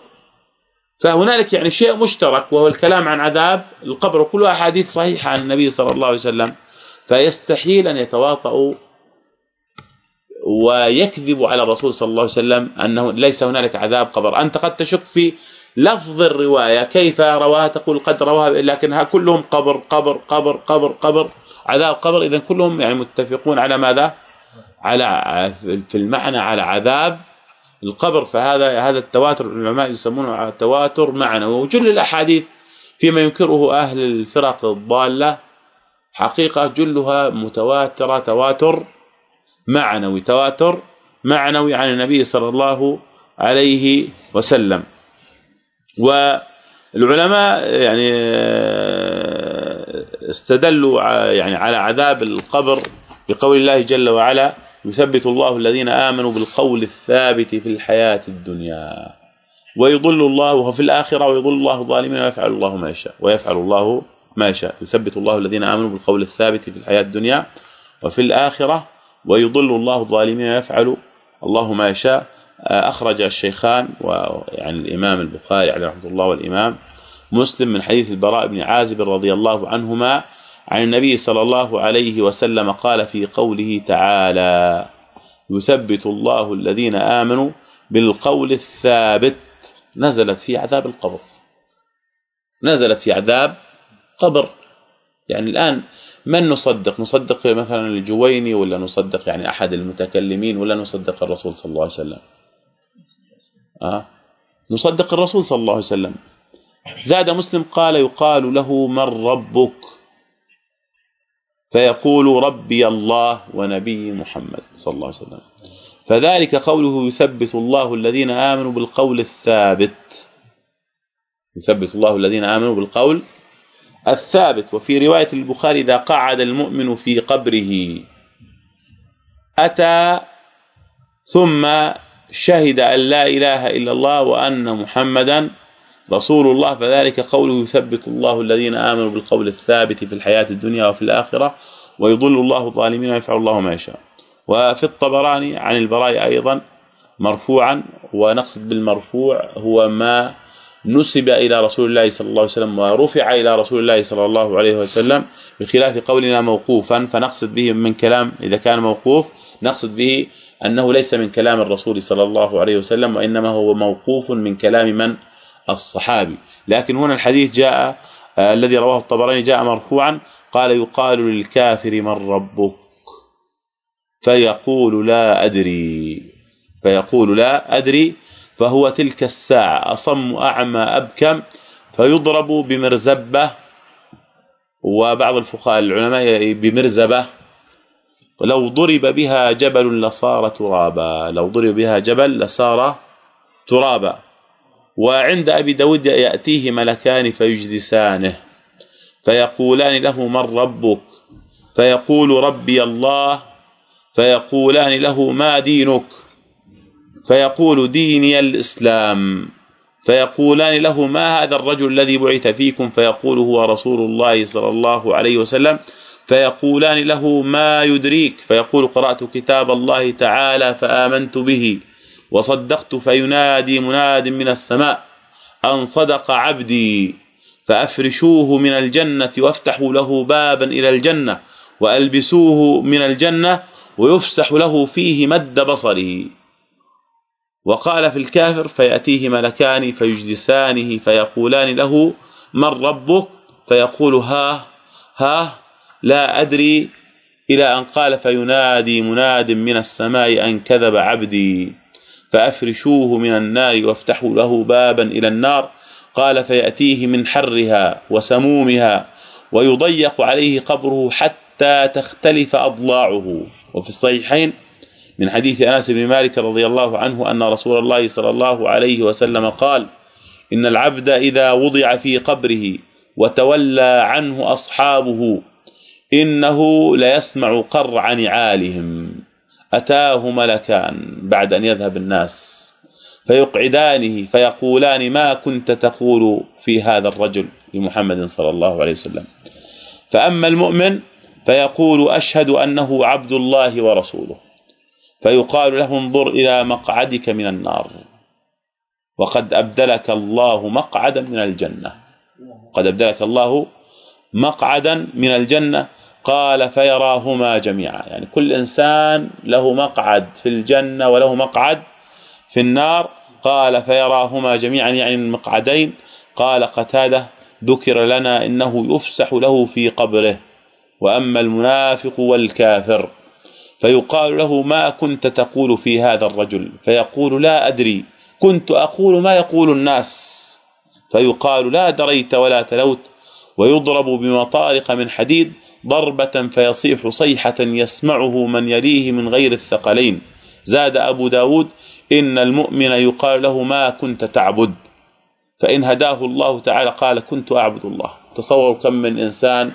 فهنالك يعني شيء مشترك وهو الكلام عن عذاب القبر وكلها احاديث صحيحه عن النبي صلى الله عليه وسلم. فيستحيل أن يتواطؤوا ويكذب على الرسول صلى الله عليه وسلم أنه ليس هنالك عذاب قبر. أنت قد تشك في لفظ الرواية كيف رواها؟ تقول قد رواها لكنها كلهم قبر قبر قبر قبر قبر عذاب قبر. اذا كلهم يعني متفقون على ماذا؟ على في المعنى على عذاب القبر فهذا هذا التواتر العلماء يسمونه تواتر معنوي وجل الأحاديث فيما ينكره أهل الفرق الضالة حقيقة جلها متواترة تواتر معنوي تواتر معنوي عن النبي صلى الله عليه وسلم. والعلماء يعني استدلوا يعني على عذاب القبر بقول الله جل وعلا يثبت الله الذين آمنوا بالقول الثابت في الحياة الدنيا. ويضل الله وفي الآخرة ويضل الله الظالمين ويفعل الله ما يشاء ويفعل الله ما يشاء. يثبت الله الذين آمنوا بالقول الثابت في الحياة الدنيا وفي الآخرة ويضل الله الظالمين ويفعل الله ما يشاء. أخرج الشيخان ويعني الإمام البخاري عليه رحمة الله والإمام مسلم من حديث البراء بن عازب رضي الله عنهما عن النبي صلى الله عليه وسلم قال في قوله تعالى يثبت الله الذين آمنوا بالقول الثابت. نزلت في عذاب القبر. نزلت في عذاب قبر. يعني الآن من نصدق؟ نصدق مثلا الجويني ولا نصدق يعني أحد المتكلمين ولا نصدق الرسول صلى الله عليه وسلم؟ آه؟ نصدق الرسول صلى الله عليه وسلم. زاد مسلم قال يقال له من ربك؟ فيقول ربي الله ونبي محمد صلى الله عليه وسلم. فذلك قوله يثبت الله الذين آمنوا بالقول الثابت. يثبت الله الذين آمنوا بالقول الثابت. وفي رواية البخاري إذا قعد المؤمن في قبره أتى ثم شهد أن لا إله إلا الله وأن محمدا رسول الله فذلك قوله يثبت الله الذين آمنوا بالقول الثابت في الحياة الدنيا وفي الآخرة ويضل الله الظالمين ويفعل الله ما يشاء. وفي الطبراني عن البراء أيضا مرفوعا ونقصد بالمرفوع هو ما نسب إلى رسول الله صلى الله عليه وسلم ورفع إلى رسول الله صلى الله عليه وسلم بخلاف قولنا موقوفا فنقصد به من كلام إذا كان موقوف نقصد به أنه ليس من كلام الرسول صلى الله عليه وسلم وإنما هو موقوف من كلام من الصحابي. لكن هنا الحديث جاء آه الذي رواه الطبراني جاء مرفوعا قال يقال للكافر من ربك؟ فيقول لا أدري. فيقول لا أدري فهو تلك الساعة أصم أعمى أبكم فيضرب بمرزبة وبعض الفقهاء العلماء بمرزبة ولو ضرب بها جبل لصار ترابا لو ضرب بها جبل لصار ترابا. وعند أبي داود يأتيه ملكان فيجلسانه. فيقولان له من ربك؟ فيقول ربي الله. فيقولان له ما دينك؟ فيقول ديني الإسلام. فيقولان له ما هذا الرجل الذي بعث فيكم؟ فيقول هو رسول الله صلى الله عليه وسلم. فيقولان له ما يدريك؟ فيقول قرأت كتاب الله تعالى فآمنت به. وصدقت فينادي مناد من السماء أن صدق عبدي فأفرشوه من الجنة وافتحوا له بابا إلى الجنة وألبسوه من الجنة ويفسح له فيه مد بصره. وقال في الكافر فيأتيه ملكان فيجلسانه فيقولان له من ربك؟ فيقول ها ها لا أدري. إلى أن قال فينادي مناد من السماء أن كذب عبدي. فأفرشوه من النار وافتحوا له بابا إلى النار. قال فيأتيه من حرها وسمومها ويضيق عليه قبره حتى تختلف أضلاعه. وفي الصحيحين من حديث أنس بن مالك رضي الله عنه أن رسول الله صلى الله عليه وسلم قال إن العبد إذا وضع في قبره وتولى عنه أصحابه إنه ليسمع قرع نعالهم. أتاه ملكان بعد أن يذهب الناس فيقعدانه فيقولان ما كنت تقول في هذا الرجل لمحمد صلى الله عليه وسلم. فأما المؤمن فيقول أشهد أنه عبد الله ورسوله. فيقال له انظر إلى مقعدك من النار. وقد أبدلك الله مقعدا من الجنة. قد أبدلك الله مقعدا من الجنة. قال فيراهما جميعا. يعني كل إنسان له مقعد في الجنة وله مقعد في النار. قال فيراهما جميعا يعني المقعدين. قال قتاده ذكر لنا إنه يفسح له في قبره. وأما المنافق والكافر فيقال له ما كنت تقول في هذا الرجل. فيقول لا أدري كنت أقول ما يقول الناس. فيقال لا دريت ولا تلوت. ويضرب بمطارق من حديد. ضربة فيصيح صيحة يسمعه من يليه من غير الثقلين. زاد أبو داود إن المؤمن يقال له ما كنت تعبد. فإن هداه الله تعالى قال كنت أعبد الله. تصور كم من إنسان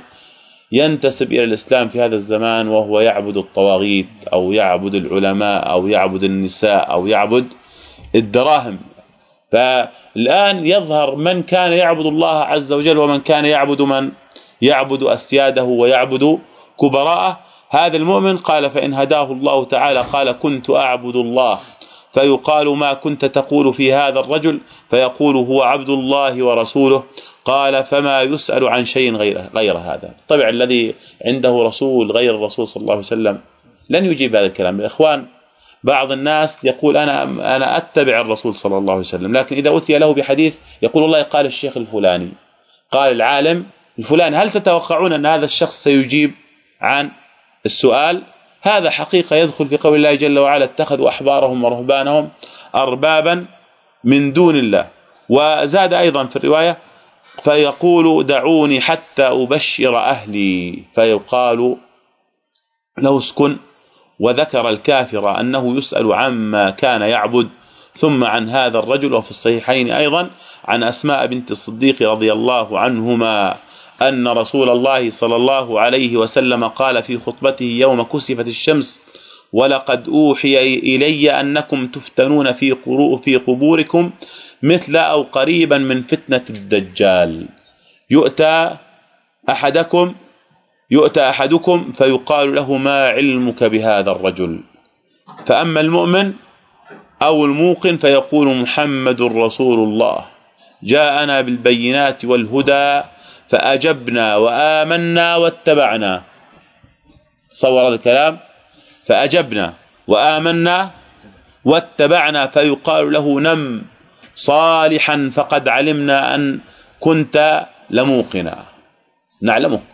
ينتسب إلى الإسلام في هذا الزمان وهو يعبد الطواغيت أو يعبد العلماء أو يعبد النساء أو يعبد الدراهم. فالآن يظهر من كان يعبد الله عز وجل ومن كان يعبد من؟ يعبد أسياده ويعبد كبراءه. هذا المؤمن قال فإن هداه الله تعالى قال كنت أعبد الله. فيقال ما كنت تقول في هذا الرجل فيقول هو عبد الله ورسوله. قال فما يسأل عن شيء غير غير هذا. طبعا الذي عنده رسول غير الرسول صلى الله عليه وسلم لن يجيب هذا الكلام. الاخوان بعض الناس يقول أنا أنا أتبع الرسول صلى الله عليه وسلم لكن إذا أتي له بحديث يقول والله قال الشيخ الفلاني قال العالم الفلاني هل تتوقعون أن هذا الشخص سيجيب عن السؤال؟ هذا حقيقة يدخل في قول الله جل وعلا اتخذوا أحبارهم ورهبانهم اربابا من دون الله. وزاد أيضا في الرواية فيقول دعوني حتى أبشر أهلي. فيقال له اسكن وذكر الكافر أنه يسأل عما كان يعبد. ثم عن هذا الرجل وفي الصحيحين أيضا عن أسماء بنت الصديق رضي الله عنهما. أن رسول الله صلى الله عليه وسلم قال في خطبته يوم كسفت الشمس ولقد أوحي إلي أنكم تفتنون في في قبوركم مثل أو قريبا من فتنة الدجال. يؤتى أحدكم يؤتى أحدكم فيقال له ما علمك بهذا الرجل؟ فأما المؤمن أو الموقن فيقول محمد رسول الله. جاءنا بالبينات والهدى فأجبنا وآمنا واتبعنا. صور هذا الكلام. فأجبنا وآمنا واتبعنا. فيقال له نم صالحا فقد علمنا أن كنت لموقنا. نعلمك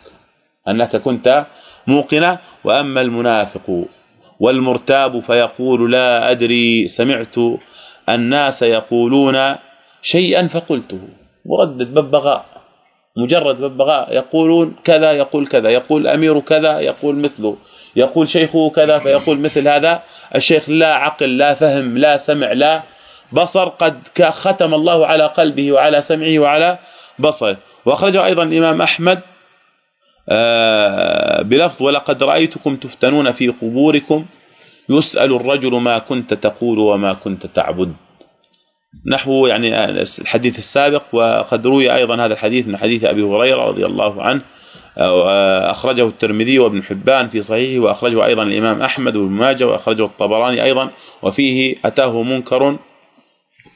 أنك كنت موقنا. وأما المنافق والمرتاب فيقول لا أدري سمعت الناس يقولون شيئا فقلته. مردد ببغاء مجرد ببغاء يقولون كذا يقول كذا يقول أمير كذا يقول مثله يقول شيخه كذا فيقول مثل هذا. الشيخ لا عقل لا فهم لا سمع لا بصر قد ختم الله على قلبه وعلى سمعه وعلى بصره. وأخرجه أيضا الإمام أحمد آه، بلفظ ولقد رأيتكم تفتنون في قبوركم يسأل الرجل ما كنت تقول وما كنت تعبد. نحو يعني الحديث السابق وقد روي أيضا هذا الحديث من حديث أبي هريرة رضي الله عنه اخرجه الترمذي وابن حبان في صحيحه وأخرجه أيضا الإمام أحمد وابن ماجه وأخرجه الطبراني أيضا وفيه أتاه منكر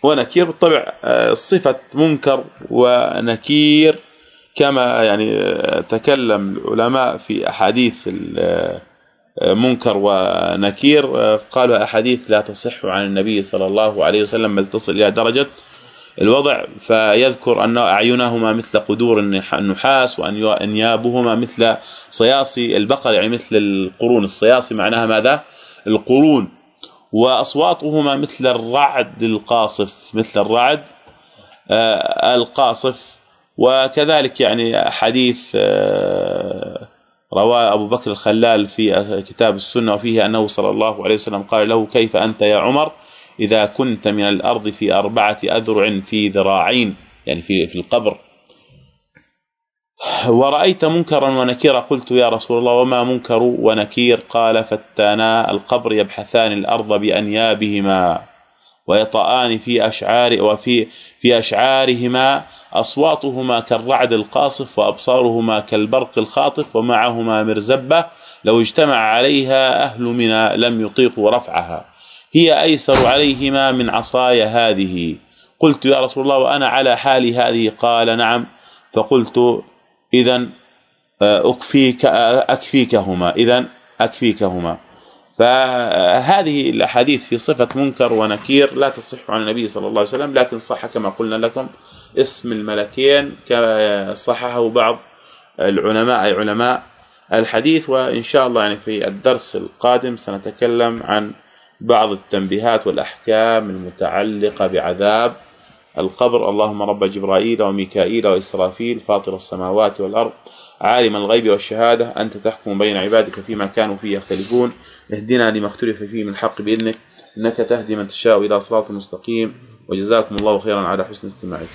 ونكير بالطبع صفة منكر ونكير كما يعني تكلم العلماء في أحاديث منكر ونكير. قالوا أحاديث لا تصح عن النبي صلى الله عليه وسلم بل تصل إلى درجة الوضع. فيذكر أن أعينهما مثل قدور النحاس وانيابهما مثل صياصي البقر يعني مثل القرون. الصياصي معناها ماذا؟ القرون. وأصواتهما مثل الرعد القاصف مثل الرعد آه، القاصف. وكذلك يعني حديث رواه أبو بكر الخلال في كتاب السنة وفيه أنه صلى الله عليه وسلم قال له كيف أنت يا عمر إذا كنت من الأرض في أربعة أذرع في ذراعين يعني في في القبر. ورأيت منكرا ونكيرا قلت يا رسول الله وما منكر ونكير؟ قال فتانا القبر يبحثان الأرض بأنيابهما. ويطآن في أشعار وفي في أشعارهما أصواتهما كالرعد القاصف وأبصارهما كالبرق الخاطف ومعهما مرزبة لو اجتمع عليها أهل منى لم يطيقوا رفعها. هي أيسر عليهما من عصاي هذه. قلت يا رسول الله وأنا على حالي هذه؟ قال نعم. فقلت اذا آه، اكفيك آه، أكفيكهما. اذا أكفيكهما. فهذه الأحاديث في صفة منكر ونكير لا تصح عن النبي صلى الله عليه وسلم لكن صح كما قلنا لكم اسم الملكين صححه بعض العلماء أي علماء الحديث وإن شاء الله يعني في الدرس القادم سنتكلم عن بعض التنبيهات والأحكام المتعلقة بعذاب القبر. اللهم رب جبرائيل وميكائيل وإسرافيل فاطر السماوات والأرض عالم الغيب والشهادة أنت تحكم بين عبادك فيما كانوا فيه يختلفون. اهدنا لما اختلف فيه من الحق بإذنك إنك تهدي من تشاء إلى صراط مستقيم وجزاكم الله خيرا على حسن استماعكم.